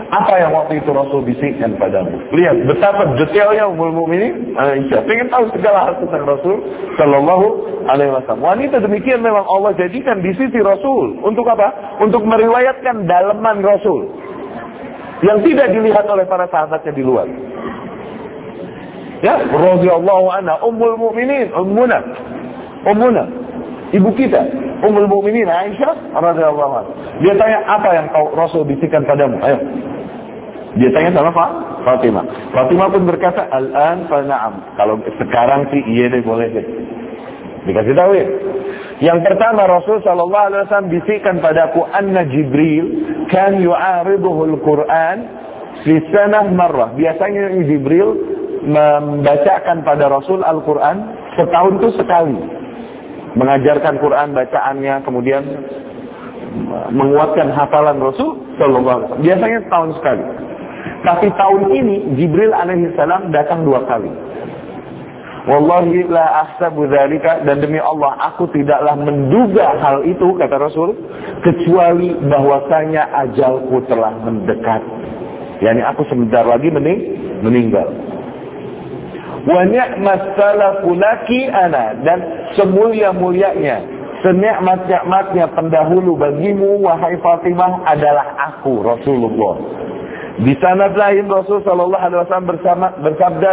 Apa yang waktu itu Rasul bisikkan padamu? Lihat betapa detailnya ummul mukminin Aisyah. Pengen tahu segala hal tentang Rasul Shallallahu Alaihi Wasallam. Wanita demikian memang Allah jadikan di sisi Rasul. Untuk apa? Untuk meriwayatkan daleman Rasul yang tidak dilihat oleh para sahabatnya di luar. Ya, radhiyallahu anha ummul mukminin, ummuna Ummuna. Ibu kita, Ummul Mukminin Aisyah radhiyallahu anha. Dia tanya, "Apa yang kau Rasul bisikan padamu?" Ayo. Dia tanya sama Pak Fatimah. Fatimah pun berkata, "Al-an fa na'am." Kalau sekarang sih iya deh boleh deh. Dikasih tahu ya. Yang pertama Rasul sallallahu alaihi wasallam bisikkan padaku anna Jibril kan yu'ariduhu al-Qur'an fi sanah marrah. Biasanya Jibril membacakan pada Rasul Al-Quran setahun itu sekali. Mengajarkan Quran bacaannya, kemudian menguatkan hafalan Rasul Sallallahu Alaihi Wasallam. Biasanya setahun sekali. Tapi tahun ini Jibril alaihissalam datang dua kali. Wallahi la ahsabu dzalika dan demi Allah aku tidaklah menduga hal itu kata Rasul kecuali bahwasanya ajalku telah mendekat. Yani aku sebentar lagi mening meninggal. Wa ni'mas salafu laki ana. Dan semulia-mulianya senikmat-nikmatnya pendahulu bagimu wahai Fatimah adalah aku Rasulullah. Di sanad lain Rasul sallallahu alaihi wasallam bersama bersabda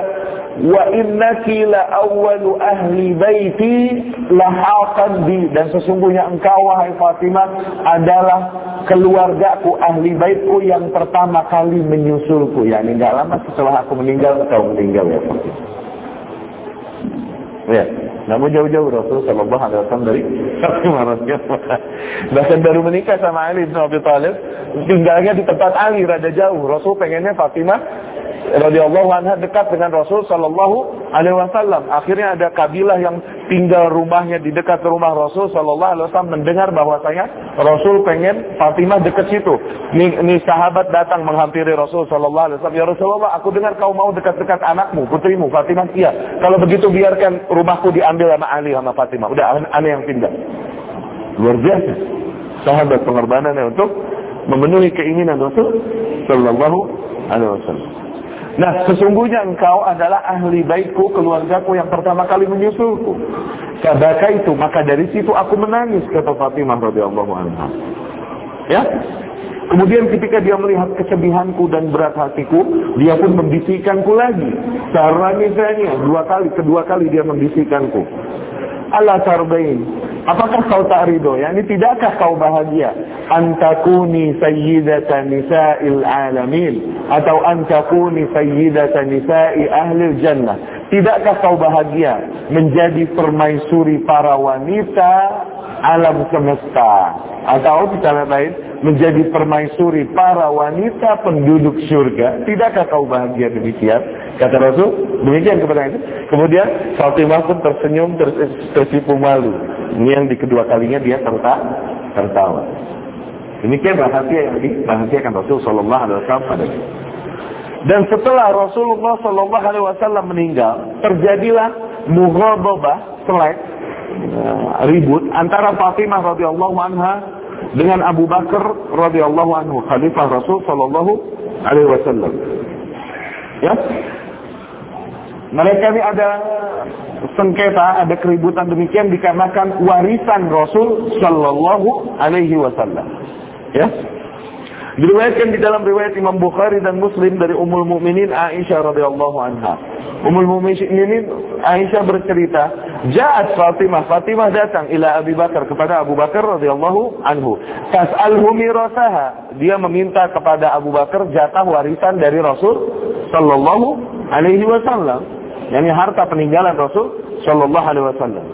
wa innaki la awwalu ahli baiti lahaqan bi. Dan sesungguhnya engkau wahai Fatimah adalah keluargaku ahli baitku yang pertama kali menyusulku. Yakni enggak lama setelah aku meninggal engkau meninggal ya Fatimah Ya, namun jauh-jauh Rasul Shallallahu Alaihi Wasallam dari radhiyallahu Bahkan baru menikah sama Ali bin Abi Thalib, tinggalnya di tempat Ali rada jauh. Rasul pengennya Fatimah radhiyallahu anha dekat dengan Rasul sallallahu alaihi wasallam. Akhirnya ada kabilah yang tinggal rumahnya di dekat rumah Rasul sallallahu alaihi wasallam mendengar bahwasanya Rasul pengen Fatimah dekat situ. Ini, ini sahabat datang menghampiri Rasul sallallahu alaihi wasallam, "Ya Rasulullah, aku dengar kau mau dekat-dekat anakmu, putrimu Fatimah." Iya. Kalau begitu biarkan rumahku diambil sama Ali sama Fatimah. Udah aneh yang pindah. Luar biasa. Sahabat pengorbanannya untuk memenuhi keinginan Rasul sallallahu alaihi wasallam. Nah, sesungguhnya engkau adalah ahli baikku, keluargaku yang pertama kali menyusulku. Kabaka itu, maka dari situ aku menangis, kata Fatimah radhiyallahu anha. Ya, Kemudian ketika dia melihat kesedihanku dan berat hatiku, dia pun membisikkanku lagi. Saranisannya dua kali, kedua kali dia membisikkanku. Allah tarbain. Apakah kau tak ridho? Ya, ini tidakkah kau bahagia? Antakuni sayyidata nisa'il alamin. Atau antakuni sayyidata nisa'i ahlil jannah. Tidakkah kau bahagia menjadi permaisuri para wanita alam semesta? Atau cara lain, menjadi permaisuri para wanita penduduk surga. Tidakkah kau bahagia demikian? Kata Rasul, demikian kepada itu. Kemudian Fatimah pun tersenyum, tersipu malu. Ini yang di kedua kalinya dia terta, tertawa. Demikian rahasia yang dirahasiakan Rasul Shallallahu Alaihi Wasallam pada Dan setelah Rasulullah Shallallahu Alaihi Wasallam meninggal, terjadilah mughadabah, selek, uh, ribut antara Fatimah radhiyallahu anha dengan Abu Bakar radhiyallahu anhu, khalifah Rasul Shallallahu Alaihi Wasallam. Ya, mereka ini ada sengketa, ada keributan demikian dikarenakan warisan Rasul Shallallahu Alaihi Wasallam. Ya, Diriwayatkan di dalam riwayat Imam Bukhari dan Muslim dari Ummul Mukminin Aisyah radhiyallahu anha. Ummul Mukminin Aisyah bercerita, "Ja'at Fatimah, Fatimah datang ila Abu Bakar kepada Abu Bakar radhiyallahu anhu. Tas'alhu mirasaha." Dia meminta kepada Abu Bakar jatah warisan dari Rasul sallallahu alaihi wasallam yakni harta peninggalan Rasul Shallallahu Alaihi Wasallam.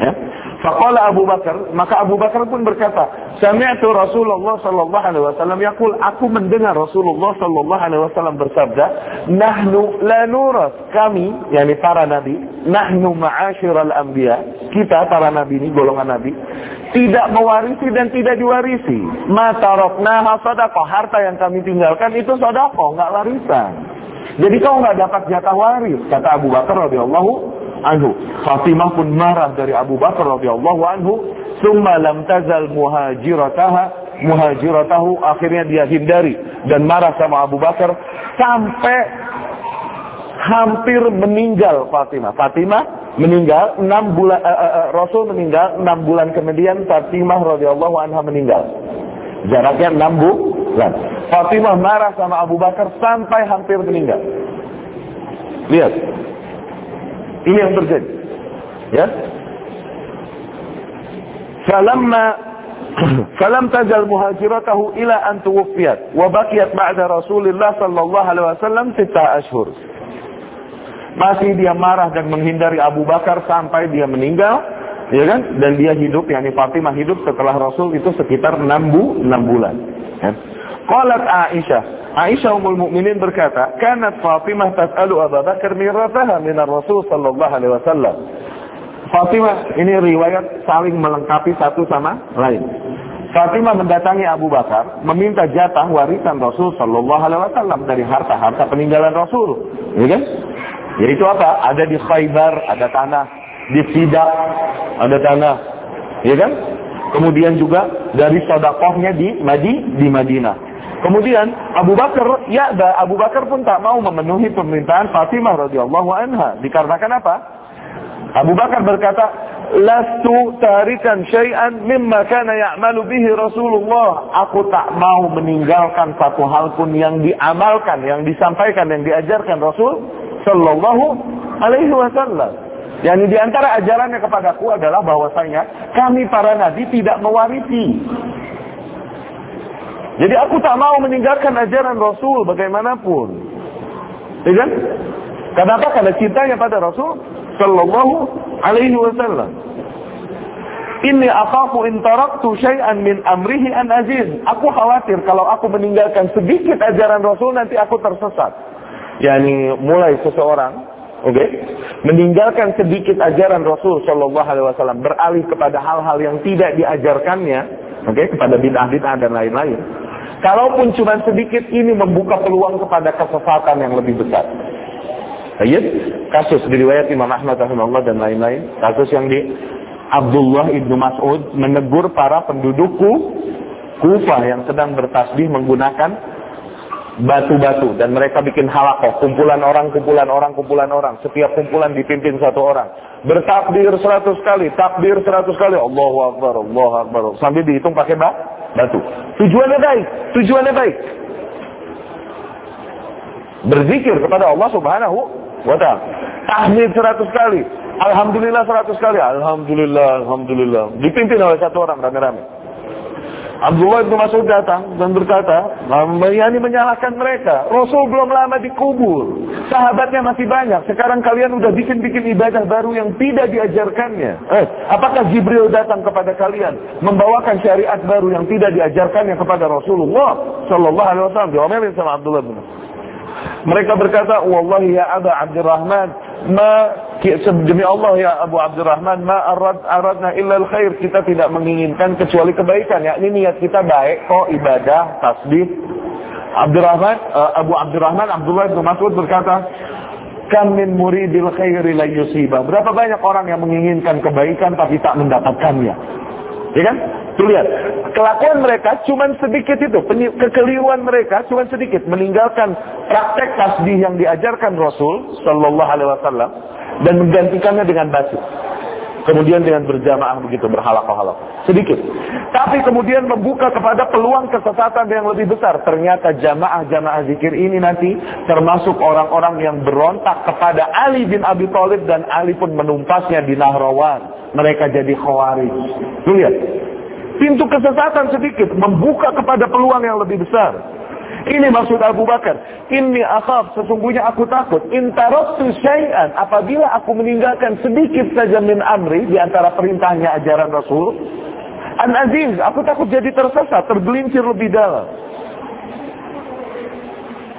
Ya. Faqala Abu Bakar, maka Abu Bakar pun berkata, Sami'tu Rasulullah sallallahu alaihi wasallam yaqul, aku mendengar Rasulullah sallallahu alaihi wasallam bersabda, nahnu la nuras, kami yakni para nabi, nahnu ma'asyiral anbiya, kita para nabi ini golongan nabi, tidak mewarisi dan tidak diwarisi. Ma taraknaha sadaqah, harta yang kami tinggalkan itu sedekah, enggak warisan. Jadi kau nggak dapat jatah waris, kata Abu Bakar radhiyallahu anhu. Fatimah pun marah dari Abu Bakar radhiyallahu anhu. Summa lam tazal muhajirataha muhajiratahu akhirnya dia hindari dan marah sama Abu Bakar sampai hampir meninggal Fatimah. Fatimah meninggal enam bulan uh, uh, Rasul meninggal enam bulan kemudian Fatimah radhiyallahu anha meninggal. Jaraknya enam bulan. Fatimah marah sama Abu Bakar sampai hampir meninggal. Lihat. Ini yang terjadi. Ya. Falamma falam tajal muhajiratahu ila an tuwfiyat wa baqiyat ba'da Rasulillah sallallahu alaihi wasallam sita ashur. Masih dia marah dan menghindari Abu Bakar sampai dia meninggal, ya kan? Dan dia hidup yakni Fatimah hidup setelah Rasul itu sekitar 6 bu, 6 bulan, ya. Qalat Aisyah Aisyah Ummul Mukminin berkata kanat Fatimah tas'alu Abu Bakar mirathaha min Rasul sallallahu alaihi wasallam Fatimah ini riwayat saling melengkapi satu sama lain. Fatimah mendatangi Abu Bakar meminta jatah warisan Rasul Shallallahu Alaihi Wasallam dari harta-harta peninggalan Rasul, ya kan? Yaitu apa? Ada di Khaybar, ada tanah, di Sidak, ada tanah, ya kan? Kemudian juga dari sodakohnya di Madi, di Madinah. Kemudian Abu Bakar, ya Abu Bakar pun tak mau memenuhi permintaan Fatimah radhiyallahu anha. Dikarenakan apa? Abu Bakar berkata, "Lastu tarikan syai'an mimma kana ya'malu bihi Rasulullah." Aku tak mau meninggalkan satu hal pun yang diamalkan, yang disampaikan, yang diajarkan Rasul sallallahu alaihi wasallam. Yang di antara ajarannya kepadaku adalah bahwasanya kami para nabi tidak mewarisi. Jadi aku tak mau meninggalkan ajaran Rasul bagaimanapun. Ya kan? Kenapa? Karena cintanya pada Rasul sallallahu alaihi wasallam. Ini akhafu in taraktu syai'an min amrihi an aziz. Aku khawatir kalau aku meninggalkan sedikit ajaran Rasul nanti aku tersesat. Yani mulai seseorang oke okay, meninggalkan sedikit ajaran Rasul Shallallahu Alaihi Wasallam beralih kepada hal-hal yang tidak diajarkannya, oke okay, kepada bid'ah-bid'ah dan lain-lain. Kalaupun cuma sedikit ini membuka peluang kepada kesesatan yang lebih besar. Ayat kasus diriwayat Imam Ahmad rahimahullah dan lain-lain. Kasus yang di Abdullah ibnu Mas'ud menegur para penduduk Kufah yang sedang bertasbih menggunakan batu-batu dan mereka bikin halakoh kumpulan orang kumpulan orang kumpulan orang setiap kumpulan dipimpin satu orang bertakbir seratus kali takbir seratus kali Allahu Akbar Allahu Akbar sambil dihitung pakai batu tujuannya baik tujuannya baik berzikir kepada Allah Subhanahu Wata. Tahmid seratus kali. Alhamdulillah seratus kali. Alhamdulillah, Alhamdulillah. Dipimpin oleh satu orang rame-rame. Abdullah bin Mas'ud datang dan berkata, Yani menyalahkan mereka. Rasul belum lama dikubur. Sahabatnya masih banyak. Sekarang kalian udah bikin-bikin ibadah baru yang tidak diajarkannya. Eh, apakah Jibril datang kepada kalian membawakan syariat baru yang tidak diajarkannya kepada Rasulullah Shallallahu Alaihi Wasallam? Diomelin sama Abdullah bin Mas'ud. Mereka berkata, Wallahi ya Aba Abdurrahman, ma demi Allah ya Abu Abdurrahman, ma arad aradna illa khair. Kita tidak menginginkan kecuali kebaikan. Ya, ini niat kita baik kok ibadah, tasbih. Abdurrahman, uh, Abu Abdurrahman Abdullah bin Mas'ud berkata, Kam min muridil khairi la yusibah. Berapa banyak orang yang menginginkan kebaikan tapi tak mendapatkannya. Ya kan? Tuh lihat, kelakuan mereka cuma sedikit itu, kekeliruan mereka cuma sedikit, meninggalkan praktek tasbih yang diajarkan Rasul Shallallahu Alaihi Wasallam dan menggantikannya dengan batu. Kemudian dengan berjamaah begitu berhalak-halak. Sedikit. Tapi kemudian membuka kepada peluang kesesatan yang lebih besar. Ternyata jamaah-jamaah zikir ini nanti termasuk orang-orang yang berontak kepada Ali bin Abi Thalib dan Ali pun menumpasnya di Nahrawan. Mereka jadi khawarij. Lihat. Pintu kesesatan sedikit membuka kepada peluang yang lebih besar. Ini maksud Abu Bakar. Ini akhaf, sesungguhnya aku takut. Intaroktu syai'an, apabila aku meninggalkan sedikit saja min amri, di antara perintahnya ajaran Rasul, An aziz, aku takut jadi tersesat, tergelincir lebih dalam.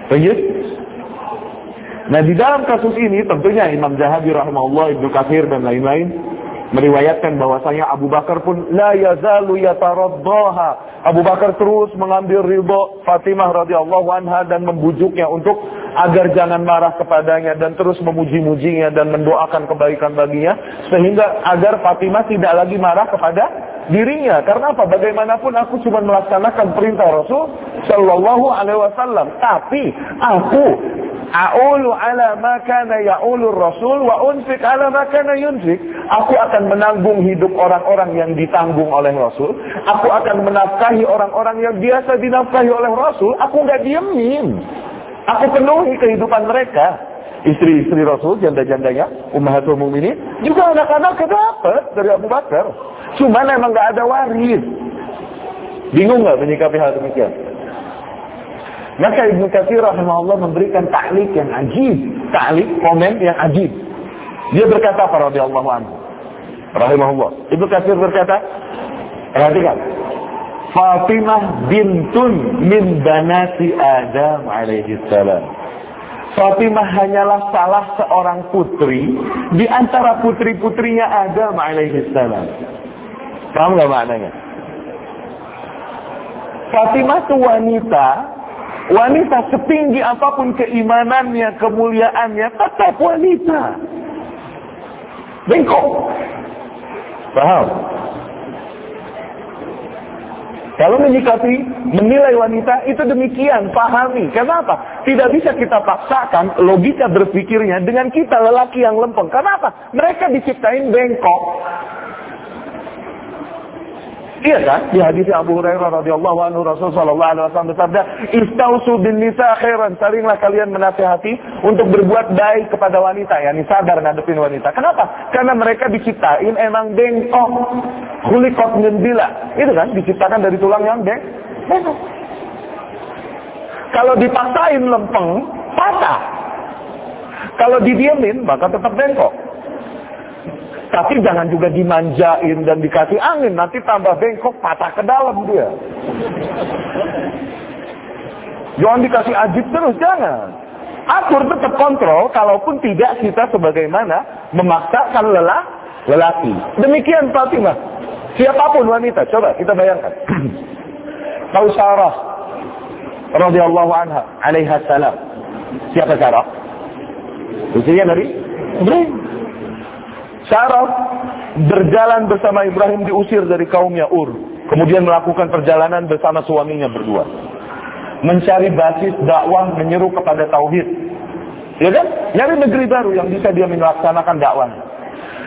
Baik? Nah di dalam kasus ini tentunya Imam Zahabi rahimahullah, Ibnu Kathir dan lain-lain meriwayatkan bahwasanya Abu Bakar pun la yazalu yataraddaha. Abu Bakar terus mengambil ridho Fatimah radhiyallahu anha dan membujuknya untuk agar jangan marah kepadanya dan terus memuji-mujinya dan mendoakan kebaikan baginya sehingga agar Fatimah tidak lagi marah kepada dirinya. Karena apa? Bagaimanapun aku cuma melaksanakan perintah Rasul Shallallahu Alaihi Wasallam. Tapi aku A'ulu ala ma kana ya'ulu Rasul wa unfik ala ma kana yunfik. Aku akan menanggung hidup orang-orang yang ditanggung oleh Rasul. Aku akan menafkahi orang-orang yang biasa dinafkahi oleh Rasul. Aku nggak diemin. Aku penuhi kehidupan mereka. istri-istri Rasul, janda-jandanya, ummahatul mukminin, juga anak-anak dapat dari Abu Bakar. Cuma memang nggak ada waris. Bingung nggak menyikapi hal demikian? Maka Ibnu Katsir rahimahullah memberikan ta'liq yang ajib, ta'liq komen yang ajib. Dia berkata para radhiyallahu anhu. Rahimahullah. Ibnu Katsir berkata, perhatikan. Fatimah bintun min banati Adam alaihi salam. Fatimah hanyalah salah seorang putri di antara putri-putrinya Adam alaihi salam. Paham nggak maknanya? Fatimah itu wanita, wanita setinggi apa pun keimanannya, kemuliaannya, tetap wanita. Bengkok. Paham? Kalau menyikapi, menilai wanita itu demikian, pahami. Kenapa? Tidak bisa kita paksakan logika berpikirnya dengan kita lelaki yang lempeng. Kenapa? Mereka diciptain bengkok. Iya kan? Di hadis Abu Hurairah radhiyallahu anhu Rasul sallallahu alaihi wasallam bersabda, "Istausu bin nisa khairan." Salinglah kalian menasihati untuk berbuat baik kepada wanita, yakni sadar ngadepin wanita. Kenapa? Karena mereka diciptain emang bengkok. Khuliqat min bila. Itu kan diciptakan dari tulang yang bengkok. Kalau dipaksain lempeng, patah. Kalau didiemin, maka tetap bengkok. Tapi jangan juga dimanjain dan dikasih angin. Nanti tambah bengkok, patah ke dalam dia. Jangan dikasih ajib terus, jangan. Atur tetap kontrol, kalaupun tidak kita sebagaimana memaksakan lelah, lelaki. Demikian Fatimah. Siapa pun wanita, coba kita bayangkan. Tahu Sarah radhiyallahu anha alaiha salam. Siapa Sarah? Istrinya Nabi Ibrahim. Sarah berjalan bersama Ibrahim diusir dari kaumnya Ur. Kemudian melakukan perjalanan bersama suaminya berdua. Mencari basis dakwah menyeru kepada tauhid. Ya kan? Nyari negeri baru yang bisa dia melaksanakan dakwah.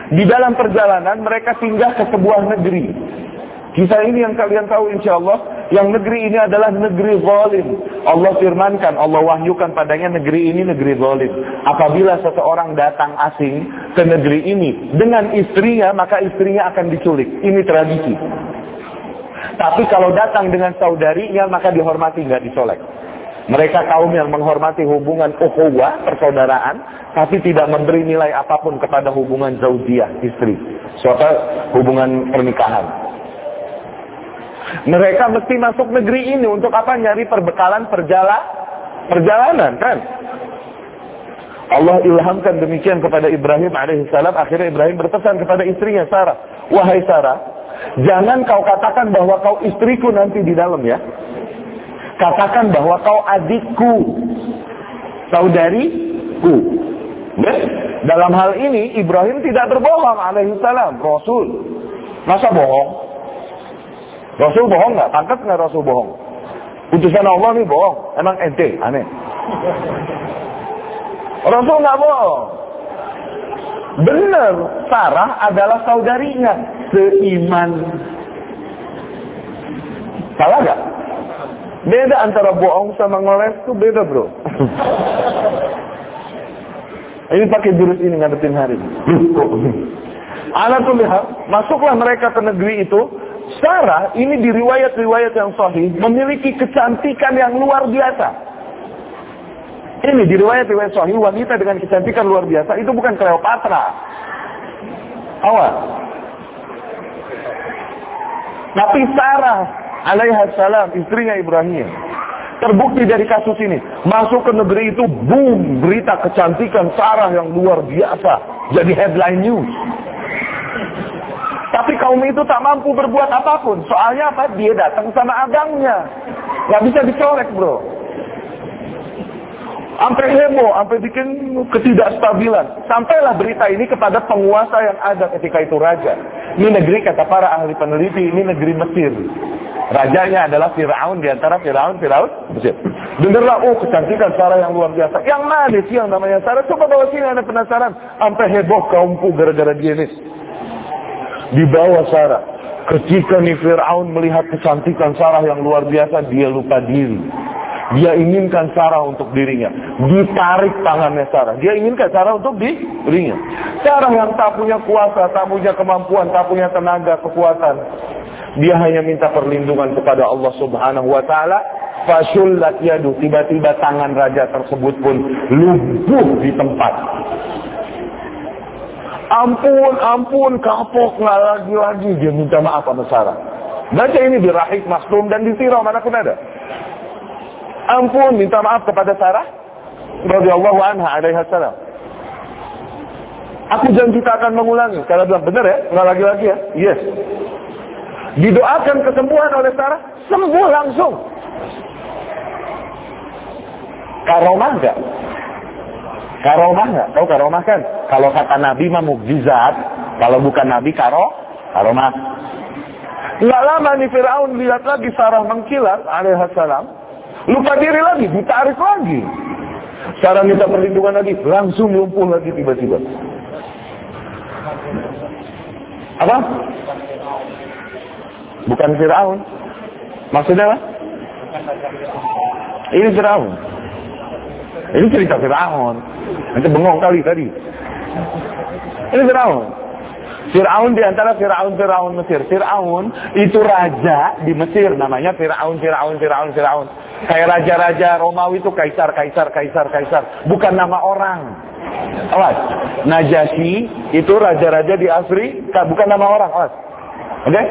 Di dalam perjalanan mereka singgah ke sebuah negeri. Kisah ini yang kalian tahu insya Allah yang negeri ini adalah negeri zalim. Allah firmankan, Allah wahyukan padanya negeri ini negeri zalim. Apabila seseorang datang asing ke negeri ini dengan istrinya, maka istrinya akan diculik. Ini tradisi. Tapi kalau datang dengan saudarinya, maka dihormati, nggak dicolek. Mereka kaum yang menghormati hubungan ukhuwah, persaudaraan, tapi tidak memberi nilai apa pun kepada hubungan zaudiah, istri. Suatu hubungan pernikahan. Mereka mesti masuk negeri ini untuk apa? Nyari perbekalan perjala, perjalanan kan? Allah ilhamkan demikian kepada Ibrahim alaihissalam. Akhirnya Ibrahim berpesan kepada istrinya Sarah. Wahai Sarah, jangan kau katakan bahwa kau istriku nanti di dalam ya. Katakan bahwa kau adikku, saudariku. Ya? Dalam hal ini Ibrahim tidak berbohong alaihissalam. Rasul. Masa bohong? Rasul bohong nggak? Pantas nggak Rasul bohong? Utusan Allah nih bohong. Emang ente aneh. Rasul nggak bohong. Benar, Sarah adalah saudarinya seiman. Salah nggak? Beda antara bohong sama ngoles tuh beda bro. ini pakai jurus ini ngadepin hari. Anak tuh lihat, masuklah mereka ke negeri itu, Sarah ini di riwayat-riwayat yang sahih memiliki kecantikan yang luar biasa. Ini di riwayat-riwayat sahih wanita dengan kecantikan luar biasa itu bukan Cleopatra. Awas. Tapi Sarah alaihissalam istrinya Ibrahim terbukti dari kasus ini masuk ke negeri itu boom berita kecantikan Sarah yang luar biasa jadi headline news tapi kaum itu tak mampu berbuat apa pun. Soalnya apa? Dia datang sama agangnya. Gak bisa dicolek bro. Sampai heboh, sampai bikin ketidakstabilan. Sampailah berita ini kepada penguasa yang ada ketika itu raja. Ini negeri kata para ahli peneliti, ini negeri Mesir. Rajanya adalah Fir'aun di antara Fir'aun, Fir'aun, Mesir. Dengarlah, oh kecantikan Sarah yang luar biasa. Yang mana sih yang namanya Sarah? Coba bawa sini, ada penasaran. Sampai heboh kaumku gara-gara dia nih dibawa Sarah. Ketika nih Fir'aun melihat kecantikan Sarah yang luar biasa, dia lupa diri. Dia inginkan Sarah untuk dirinya. Ditarik tangannya Sarah. Dia inginkan Sarah untuk dirinya. Sarah yang tak punya kuasa, tak punya kemampuan, tak punya tenaga, kekuatan. Dia hanya minta perlindungan kepada Allah subhanahu wa ta'ala. Yadu. Tiba-tiba tangan raja tersebut pun lumpuh di tempat. Ampun, ampun, kapok, nggak lagi-lagi. Dia minta maaf sama Sarah. Baca ini di Rahik Maktum dan di Sirah mana pun ada ampun minta maaf kepada Sarah radhiyallahu anha alaihi salam. Aku janji tak akan mengulangi. Sarah bilang, benar ya? Nggak lagi-lagi ya? Yes. Didoakan kesembuhan oleh Sarah, sembuh langsung. Karomah enggak? Karomah enggak? Tahu karomah kan? Kalau kata Nabi mah mukjizat, kalau bukan Nabi karo, karomah. Enggak lama nih Fir'aun lihat lagi Sarah mengkilat alaihissalam. Lupa diri lagi, ditarik lagi. Sekarang minta perlindungan lagi, langsung lumpuh lagi tiba-tiba. Apa? Bukan Fir'aun. Maksudnya apa? Ini Fir'aun. Ini cerita Fir'aun. Nanti bengong kali tadi. Ini Fir'aun. Fir'aun di antara Fir'aun-Fir'aun Mesir. Fir'aun itu raja di Mesir namanya Fir'aun, Fir'aun, Fir'aun, Fir'aun. Kayak raja-raja Romawi itu kaisar, kaisar, kaisar, kaisar. Bukan nama orang. Awas. Najasyi itu raja-raja di Afrika, bukan nama orang. Awas. Oke? Okay?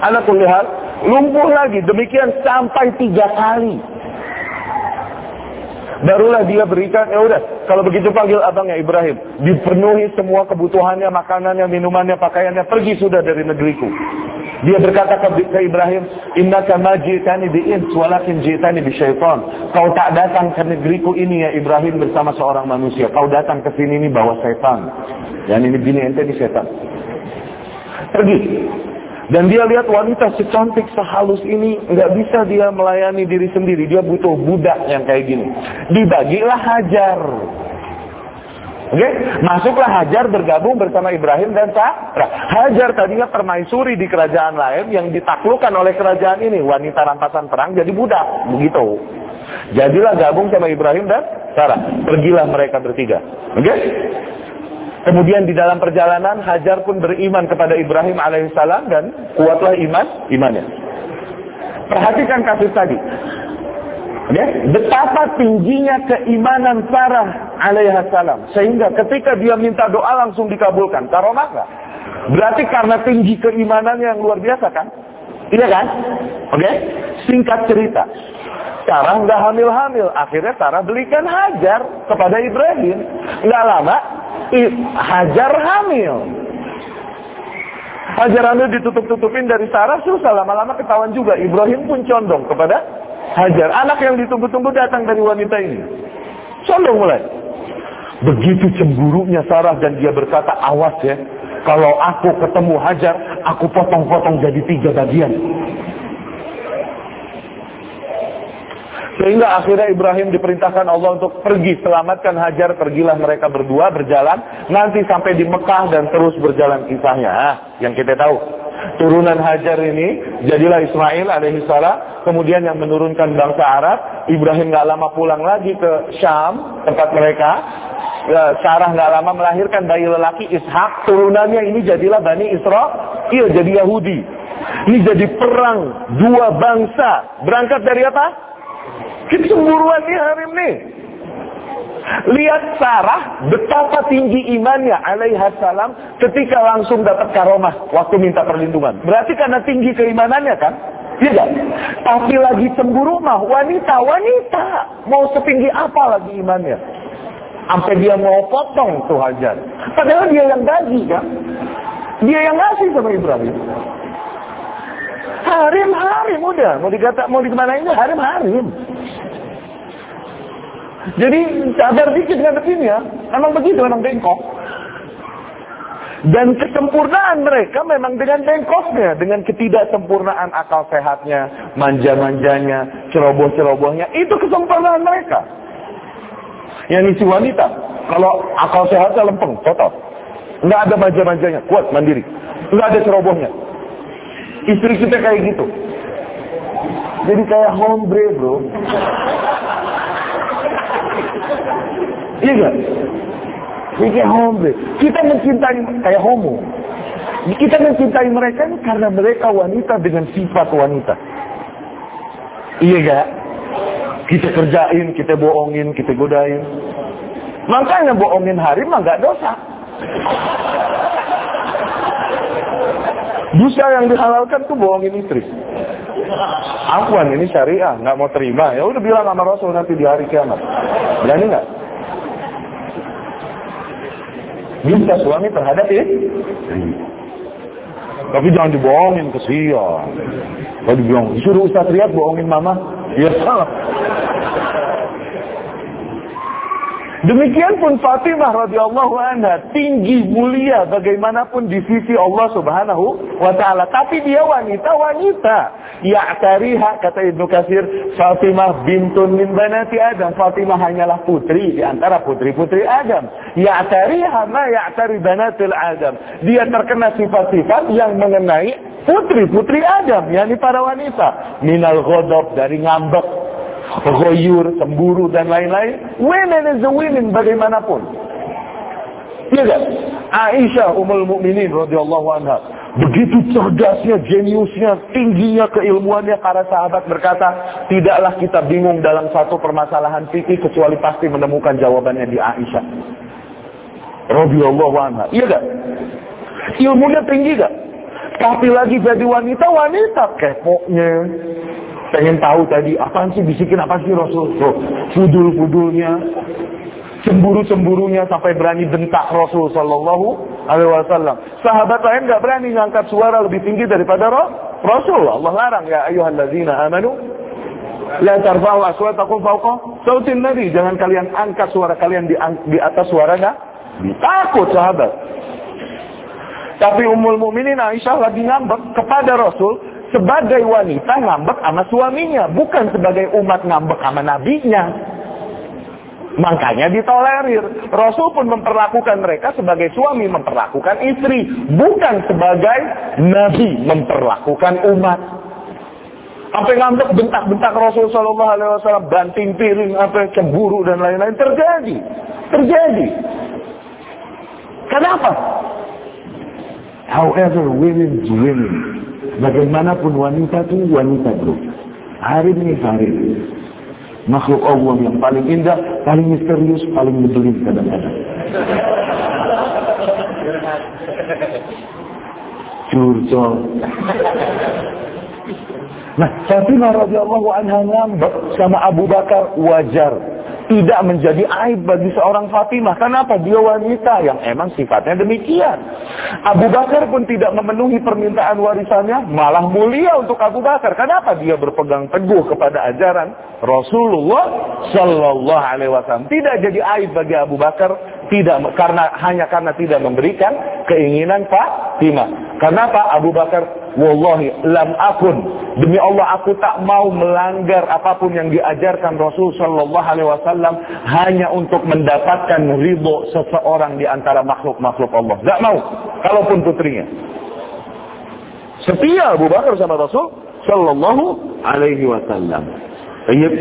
Anak kulihat, lumpuh lagi. Demikian sampai tiga kali. Barulah dia berikan, ya udah, kalau begitu panggil abangnya Ibrahim. Dipenuhi semua kebutuhannya, makanannya, minumannya, pakaiannya, pergi sudah dari negeriku. Dia berkata ke, ke Ibrahim, Innaka majitani bi'ins walakin jitani bi syaitan. Kau tak datang ke negeriku ini ya Ibrahim bersama seorang manusia. Kau datang ke sini ini bawa setan. Dan ini bini ente di setan. Pergi. Dan dia lihat wanita secantik, sehalus ini, nggak bisa dia melayani diri sendiri. Dia butuh budak yang kayak gini. Dibagilah Hajar. Oke, okay? masuklah Hajar bergabung bersama Ibrahim dan Sarah. Hajar tadinya permaisuri di kerajaan lain yang ditaklukkan oleh kerajaan ini. Wanita rampasan perang jadi budak. Begitu. Jadilah gabung sama Ibrahim dan Sarah. Pergilah mereka bertiga. Oke? Okay? Kemudian di dalam perjalanan Hajar pun beriman kepada Ibrahim alaihissalam dan kuatlah iman imannya. Perhatikan kasus tadi. Ya, betapa tingginya keimanan Sarah alaihissalam sehingga ketika dia minta doa langsung dikabulkan. Enggak? Berarti karena tinggi keimanannya yang luar biasa kan? Iya kan? Oke? Okay? Singkat cerita. Sarah nggak hamil-hamil. Akhirnya Sarah belikan Hajar kepada Ibrahim. Nggak lama, Hajar hamil. Hajar hamil ditutup-tutupin dari Sarah, susah lama-lama ketahuan juga. Ibrahim pun condong kepada Hajar. Anak yang ditunggu-tunggu datang dari wanita ini. Condong mulai. Begitu cemburunya Sarah dan dia berkata, awas ya. Kalau aku ketemu Hajar, aku potong-potong jadi tiga bagian. Sehingga akhirnya Ibrahim diperintahkan Allah untuk pergi selamatkan Hajar, pergilah mereka berdua berjalan nanti sampai di Mekah dan terus berjalan kisahnya. Ah, yang kita tahu. Turunan Hajar ini jadilah Ismail alaihissalam, kemudian yang menurunkan bangsa Arab, Ibrahim nggak lama pulang lagi ke Syam, tempat mereka. Ya, Sarah nggak lama melahirkan bayi lelaki Ishak, turunannya ini jadilah Bani Israel, jadi Yahudi. Ini jadi perang dua bangsa. Berangkat dari apa? Kecemburuan nih Harim nih. Lihat Sarah betapa tinggi imannya alaihi salam ketika langsung dapat karomah waktu minta perlindungan. Berarti karena tinggi keimanannya kan? Tidak. Tapi lagi cemburu mah wanita, wanita. Mau setinggi apa lagi imannya? Sampai dia mau potong tuh Hajar. Padahal dia yang gaji kan? Dia yang ngasih sama Ibrahim. Harim, harim udah. Mau dikata, mau ini harim, harim. Jadi sabar dikit dengan ya. Emang begitu, memang bengkok. Dan kesempurnaan mereka memang dengan bengkoknya, dengan ketidaksempurnaan akal sehatnya, manja-manjanya, ceroboh-cerobohnya, itu kesempurnaan mereka. Yang isi wanita, kalau akal sehatnya lempeng, total. Nggak ada manja-manjanya, kuat, mandiri. Nggak ada cerobohnya. Istri kita kayak gitu. Jadi kayak hombre bro. Iya gak? Jadi kayak hombre. Kita mencintai kayak homo. Kita mencintai mereka karena mereka wanita dengan sifat wanita. Iya gak? Kita kerjain, kita bohongin, kita godain. Makanya bohongin harimah gak dosa. Dosa yang dihalalkan tuh bohongin istri. Afwan ini syariah, nggak mau terima. Ya udah bilang sama Rasul nanti di hari kiamat. Berani nggak? Bisa suami terhadap istri. Tapi jangan dibohongin kesian. Kalau dibilang, disuruh Ustaz Riyad bohongin mama. Ya salah. Demikian pun Fatimah radhiyallahu anha tinggi mulia bagaimanapun di sisi Allah Subhanahu wa taala. Tapi dia wanita wanita. Ya tariha kata Ibnu Katsir Fatimah bintun min banati Adam. Fatimah hanyalah putri di antara putri-putri Adam. Ya tariha ma tari banatil Adam. Dia terkena sifat-sifat yang mengenai putri-putri Adam, yakni para wanita. Minal ghadab dari ngambek goyur, cemburu dan lain-lain. Women is the women bagaimanapun. Iya gak? Aisyah Ummul Mukminin radhiyallahu anha begitu cerdasnya, jeniusnya, tingginya keilmuannya para sahabat berkata, tidaklah kita bingung dalam satu permasalahan fikih kecuali pasti menemukan jawabannya di Aisyah. Radhiyallahu anha. Iya gak? Ilmunya tinggi gak? Tapi lagi jadi wanita, wanita keponya, pengen tahu tadi apa sih bisikin apa sih Rasul tuh fudul-fudulnya cemburu-cemburunya sampai berani bentak Rasul Shallallahu Alaihi Wasallam. Sahabat lain nggak berani ngangkat suara lebih tinggi daripada Rasul. Allah larang ya ayyuhalladzina amanu la tarfa'u aswatakum fawqa sautin nabi. Jangan kalian angkat suara kalian di, di atas suaranya. Takut sahabat. Tapi Ummul Mukminin Aisyah lagi ngambek kepada Rasul sebagai wanita ngambek sama suaminya, bukan sebagai umat ngambek sama nabinya. Makanya ditolerir. Rasul pun memperlakukan mereka sebagai suami memperlakukan istri, bukan sebagai nabi memperlakukan umat. Sampai ngambek bentak-bentak Rasul Shallallahu Alaihi Wasallam, banting piring, apa cemburu dan lain-lain terjadi, terjadi. Kenapa? However, women women. Bagaimanapun wanita itu wanita bro. Hari ini hari ini. Makhluk Allah yang paling indah, paling misterius, paling nyebelin kadang-kadang. Curcol. Nah, Fatimah radhiyallahu anha ngambek sama Abu Bakar wajar tidak menjadi aib bagi seorang Fatimah. Kenapa? Dia wanita yang emang sifatnya demikian. Abu Bakar pun tidak memenuhi permintaan warisannya, malah mulia untuk Abu Bakar. Kenapa? Dia berpegang teguh kepada ajaran Rasulullah Shallallahu Alaihi Wasallam. Tidak jadi aib bagi Abu Bakar, tidak karena hanya karena tidak memberikan keinginan Fatimah. Kenapa Abu Bakar Wallahi lam akun demi Allah aku tak mau melanggar apa pun yang diajarkan Rasul Shallallahu Alaihi Wasallam hanya untuk mendapatkan ridho seseorang di antara makhluk-makhluk Allah. Gak mau, kalaupun putrinya. Setia Abu Bakar sama Rasul Shallallahu Alaihi Wasallam. Baik,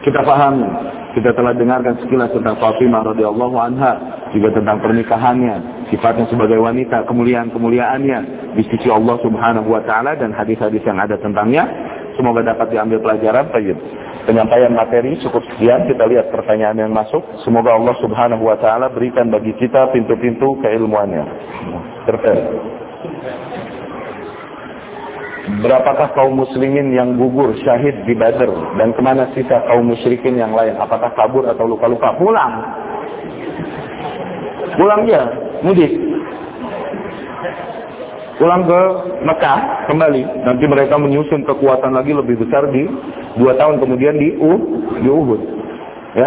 kita paham, kita telah dengarkan sekilas tentang Fatimah radhiyallahu anha, juga tentang pernikahannya, sifatnya sebagai wanita, kemuliaan-kemuliaannya di sisi Allah Subhanahu wa taala dan hadis-hadis yang ada tentangnya. Semoga dapat diambil pelajaran. Baik. Penyampaian materi cukup sekian. Kita lihat pertanyaan yang masuk. Semoga Allah Subhanahu wa taala berikan bagi kita pintu-pintu keilmuannya. Terus. Berapakah kaum muslimin yang gugur syahid di Badr dan ke mana sisa kaum musyrikin yang lain? Apakah kabur atau luka-luka? Pulang. Pulang ya, mudik. Pulang ke Mekah kembali. Nanti mereka menyusun kekuatan lagi lebih besar di dua tahun kemudian di U, di Uhud. Ya,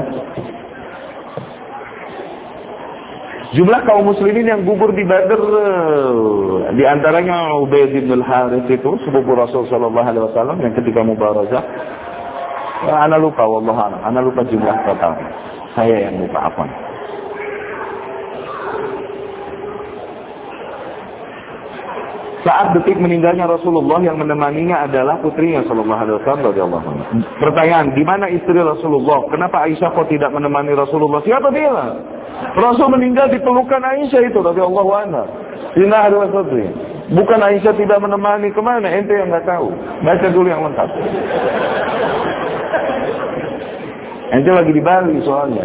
Jumlah kaum muslimin yang gugur di Badr di antaranya Ubaid bin Al-Harith itu sepupu Rasul sallallahu alaihi wasallam yang ketika mubarazah ana lupa wallah ana lupa jumlah total. Saya yang lupa apa. Saat detik meninggalnya Rasulullah yang menemaninya adalah putrinya Sallallahu Alaihi Wasallam. Pertanyaan, di mana istri Rasulullah? Kenapa Aisyah kok tidak menemani Rasulullah? Siapa dia? Rasul meninggal di pelukan Aisyah itu Allah anha. Sina adalah sadri. Bukan Aisyah tidak menemani ke mana? Ente yang nggak tahu. Baca dulu yang lengkap. Ente lagi di Bali soalnya.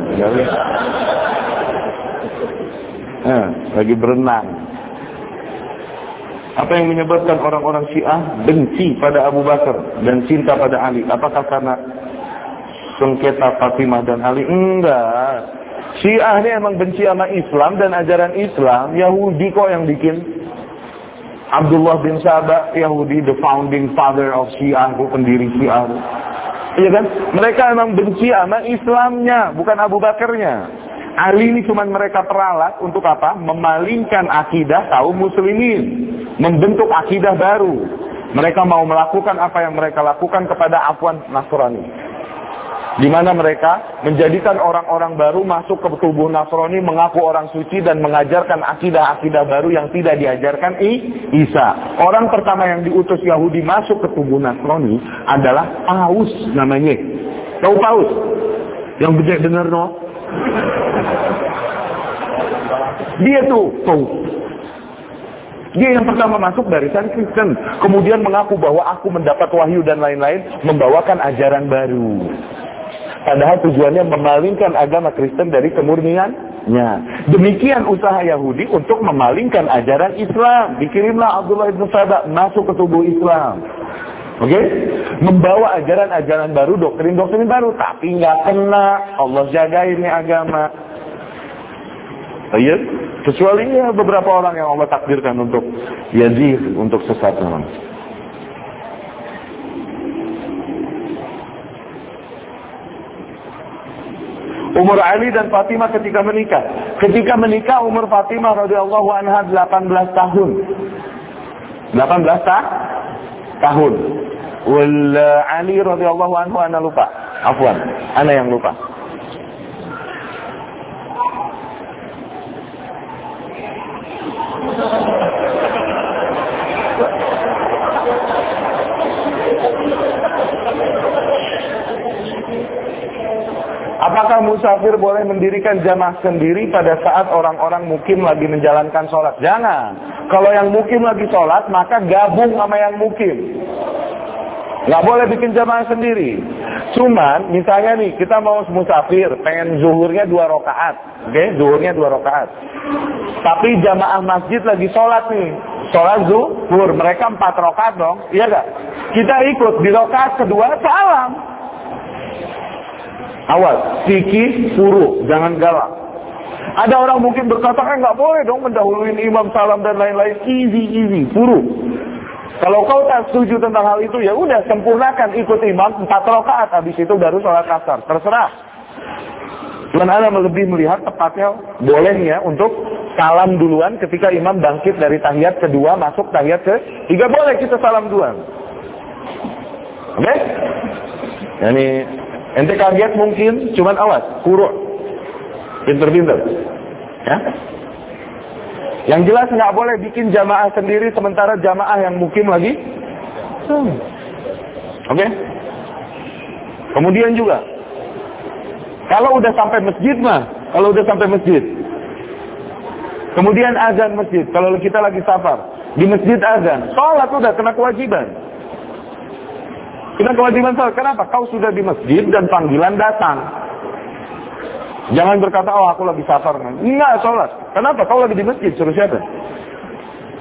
Eh, lagi berenang. Apa yang menyebabkan orang-orang Syiah benci pada Abu Bakar dan cinta pada Ali? Apakah karena sengketa Fatimah dan Ali? Enggak. Syiah ini emang benci sama Islam dan ajaran Islam. Yahudi kok yang bikin. Abdullah bin Sabah, Yahudi, the founding father of Syiah, pendiri Syiah. Iya kan? Mereka emang benci sama Islamnya, bukan Abu Bakarnya. Ali ini cuma mereka peralat untuk apa? Memalingkan akidah kaum muslimin. Membentuk akidah baru. Mereka mau melakukan apa yang mereka lakukan kepada Afwan Nasrani. Di mana mereka menjadikan orang-orang baru masuk ke tubuh Nasrani, mengaku orang suci dan mengajarkan akidah-akidah baru yang tidak diajarkan I, Isa. Orang pertama yang diutus Yahudi masuk ke tubuh Nasrani adalah Paus namanya. Tahu Paus? Yang benar-benar no? Dia tuh, tuh. Dia yang pertama masuk barisan Kristen. Kemudian mengaku bahwa aku mendapat wahyu dan lain-lain. Membawakan ajaran baru. Padahal tujuannya memalingkan agama Kristen dari kemurniannya. Demikian usaha Yahudi untuk memalingkan ajaran Islam. Dikirimlah Abdullah ibn Sabah masuk ke tubuh Islam. Oke? Okay? Membawa ajaran-ajaran baru, doktrin-doktrin baru. Tapi nggak kena. Allah jaga ini agama. Iya? Kecuali ya beberapa orang yang Allah takdirkan untuk yazid, untuk sesat memang. Umur Ali dan Fatimah ketika menikah. Ketika menikah umur Fatimah radhiyallahu anha 18 tahun. 18 ta tahun. Wal Ali radhiyallahu anhu ana lupa. Afwan, ana yang lupa. Apakah musafir boleh mendirikan jamaah sendiri pada saat orang-orang mukim lagi menjalankan sholat? Jangan. Kalau yang mukim lagi sholat, maka gabung sama yang mukim. Nggak boleh bikin jamaah sendiri. Cuman, misalnya nih, kita mau musafir, pengen zuhurnya dua rakaat. Oke, okay? zuhurnya dua rakaat. Tapi jamaah masjid lagi sholat nih. Sholat zuhur, mereka empat rakaat dong. Iya gak? Kita ikut di rakaat kedua, salam. Awas, fikih furu, jangan galak. Ada orang mungkin berkata, eh nggak boleh dong mendahului imam salam dan lain-lain. Easy, easy, furu. Kalau kau tak setuju tentang hal itu, ya udah sempurnakan ikut imam empat rakaat, habis itu baru sholat kasar. Terserah. Cuman Anda lebih melihat tepatnya bolehnya untuk salam duluan ketika imam bangkit dari tahiyat kedua masuk tahiyat ke tiga boleh kita salam duluan. Oke? Okay? Ini Ente kaget mungkin, cuman awas, kuruk. Pinter-pinter. Ya? Yang jelas nggak boleh bikin jamaah sendiri sementara jamaah yang mukim lagi. Hmm. Oke? Okay? Kemudian juga, kalau udah sampai masjid mah, kalau udah sampai masjid, kemudian azan masjid, kalau kita lagi safar, di masjid azan, sholat udah kena kewajiban. Kita kewajiban salat. Kenapa? Kau sudah di masjid dan panggilan datang. Jangan berkata, oh aku lagi safar. Enggak, sholat. Kenapa? Kau lagi di masjid. Suruh siapa?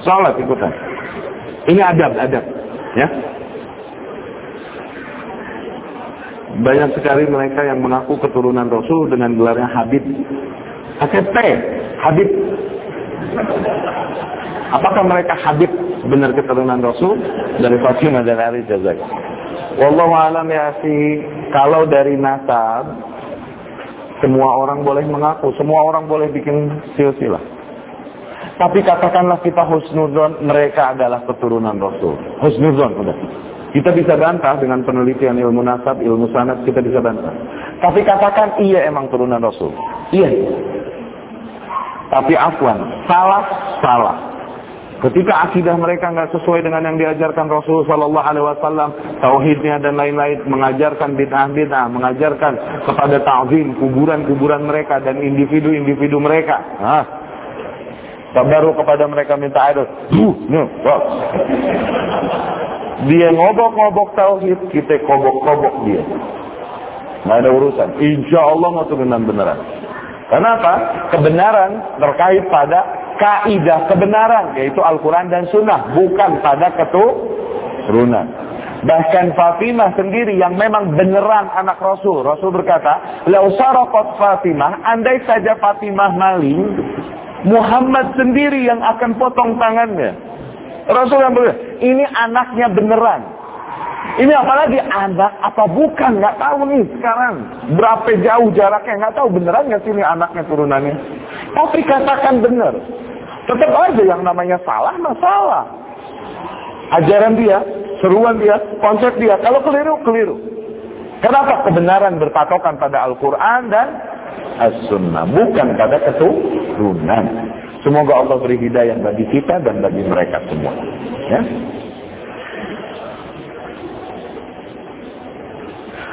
Sholat ikutan. Ini adab, adab. Ya. Banyak sekali mereka yang mengaku keturunan Rasul dengan gelarnya Habib. HTP, Habib. Apakah mereka Habib benar keturunan Rasul? Dari Fatimah dan Ali Jazak. Wallahu alam ya si kalau dari nasab semua orang boleh mengaku, semua orang boleh bikin silsilah. Tapi katakanlah kita husnuzon mereka adalah keturunan Rasul. Husnuzon udah. Kita bisa bantah dengan penelitian ilmu nasab, ilmu sanad kita bisa bantah. Tapi katakan iya emang turunan Rasul. Iya. Tapi afwan, salah, salah. Ketika akidah mereka nggak sesuai dengan yang diajarkan Rasul Shallallahu Alaihi Wasallam, tauhidnya dan lain-lain, mengajarkan bid'ah-bid'ah, mengajarkan kepada ta'zim kuburan-kuburan mereka dan individu-individu mereka. Nah, baru kepada mereka minta air. Dia ngobok-ngobok tauhid, kita kobok-kobok dia. Nggak ada urusan. Insya Allah mau beneran. Kenapa? Kebenaran terkait pada kaidah kebenaran yaitu Al-Quran dan Sunnah bukan pada keturunan. Bahkan Fatimah sendiri yang memang beneran anak Rasul. Rasul berkata, "Lau saraqat Fatimah, andai saja Fatimah maling, Muhammad sendiri yang akan potong tangannya." Rasul yang berkata, "Ini anaknya beneran." Ini apalagi anak apa bukan nggak tahu nih sekarang berapa jauh jaraknya nggak tahu beneran nggak sih ini anaknya turunannya. Tapi katakan benar, tetap aja yang namanya salah masalah. Ajaran dia, seruan dia, konsep dia. Kalau keliru keliru. Kenapa kebenaran berpatokan pada Al-Quran dan As-Sunnah, bukan pada keturunan. Semoga Allah beri hidayah bagi kita dan bagi mereka semua. Ya.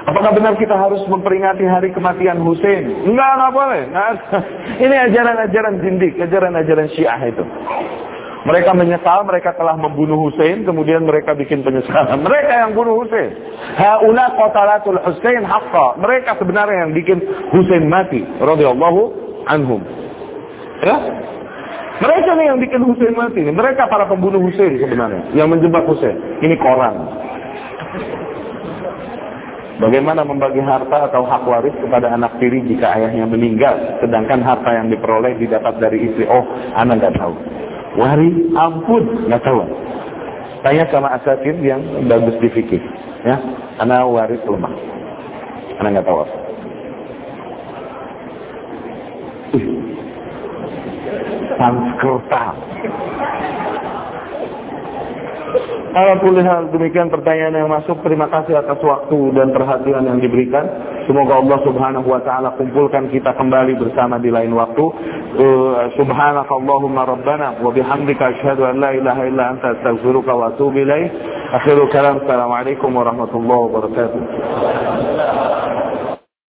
Apakah benar kita harus memperingati hari kematian Hussein? Enggak, enggak boleh. Enggak. Ini ajaran-ajaran zindik, ajaran-ajaran syiah itu. Mereka menyesal mereka telah membunuh Hussein, kemudian mereka bikin penyesalan. Mereka yang bunuh Hussein. Haula qatalatul Hussein haqqa. Mereka sebenarnya yang bikin Hussein mati. radhiyallahu anhum. Ya? Mereka nih yang bikin Hussein mati. Mereka para pembunuh Hussein sebenarnya. Yang menjebak Hussein. Ini koran. Bagaimana membagi harta atau hak waris kepada anak tiri jika ayahnya meninggal, sedangkan harta yang diperoleh didapat dari istri. Oh, anak nggak tahu. Wari, ampun, nggak tahu. Tanya sama asatid yang bagus di fikih. Ya, anak waris lemah. Anak nggak tahu. Sanskerta. Alhamdulillah hal demikian pertanyaan yang masuk. Terima kasih atas waktu dan perhatian yang diberikan. Semoga Allah Subhanahu wa taala kumpulkan kita kembali bersama di lain waktu. Uh, Subhanakallahumma rabbana wa bihamdika asyhadu an la ilaha illa anta astaghfiruka wa atubu ilaik. Akhirul kalam. Assalamualaikum warahmatullahi wabarakatuh.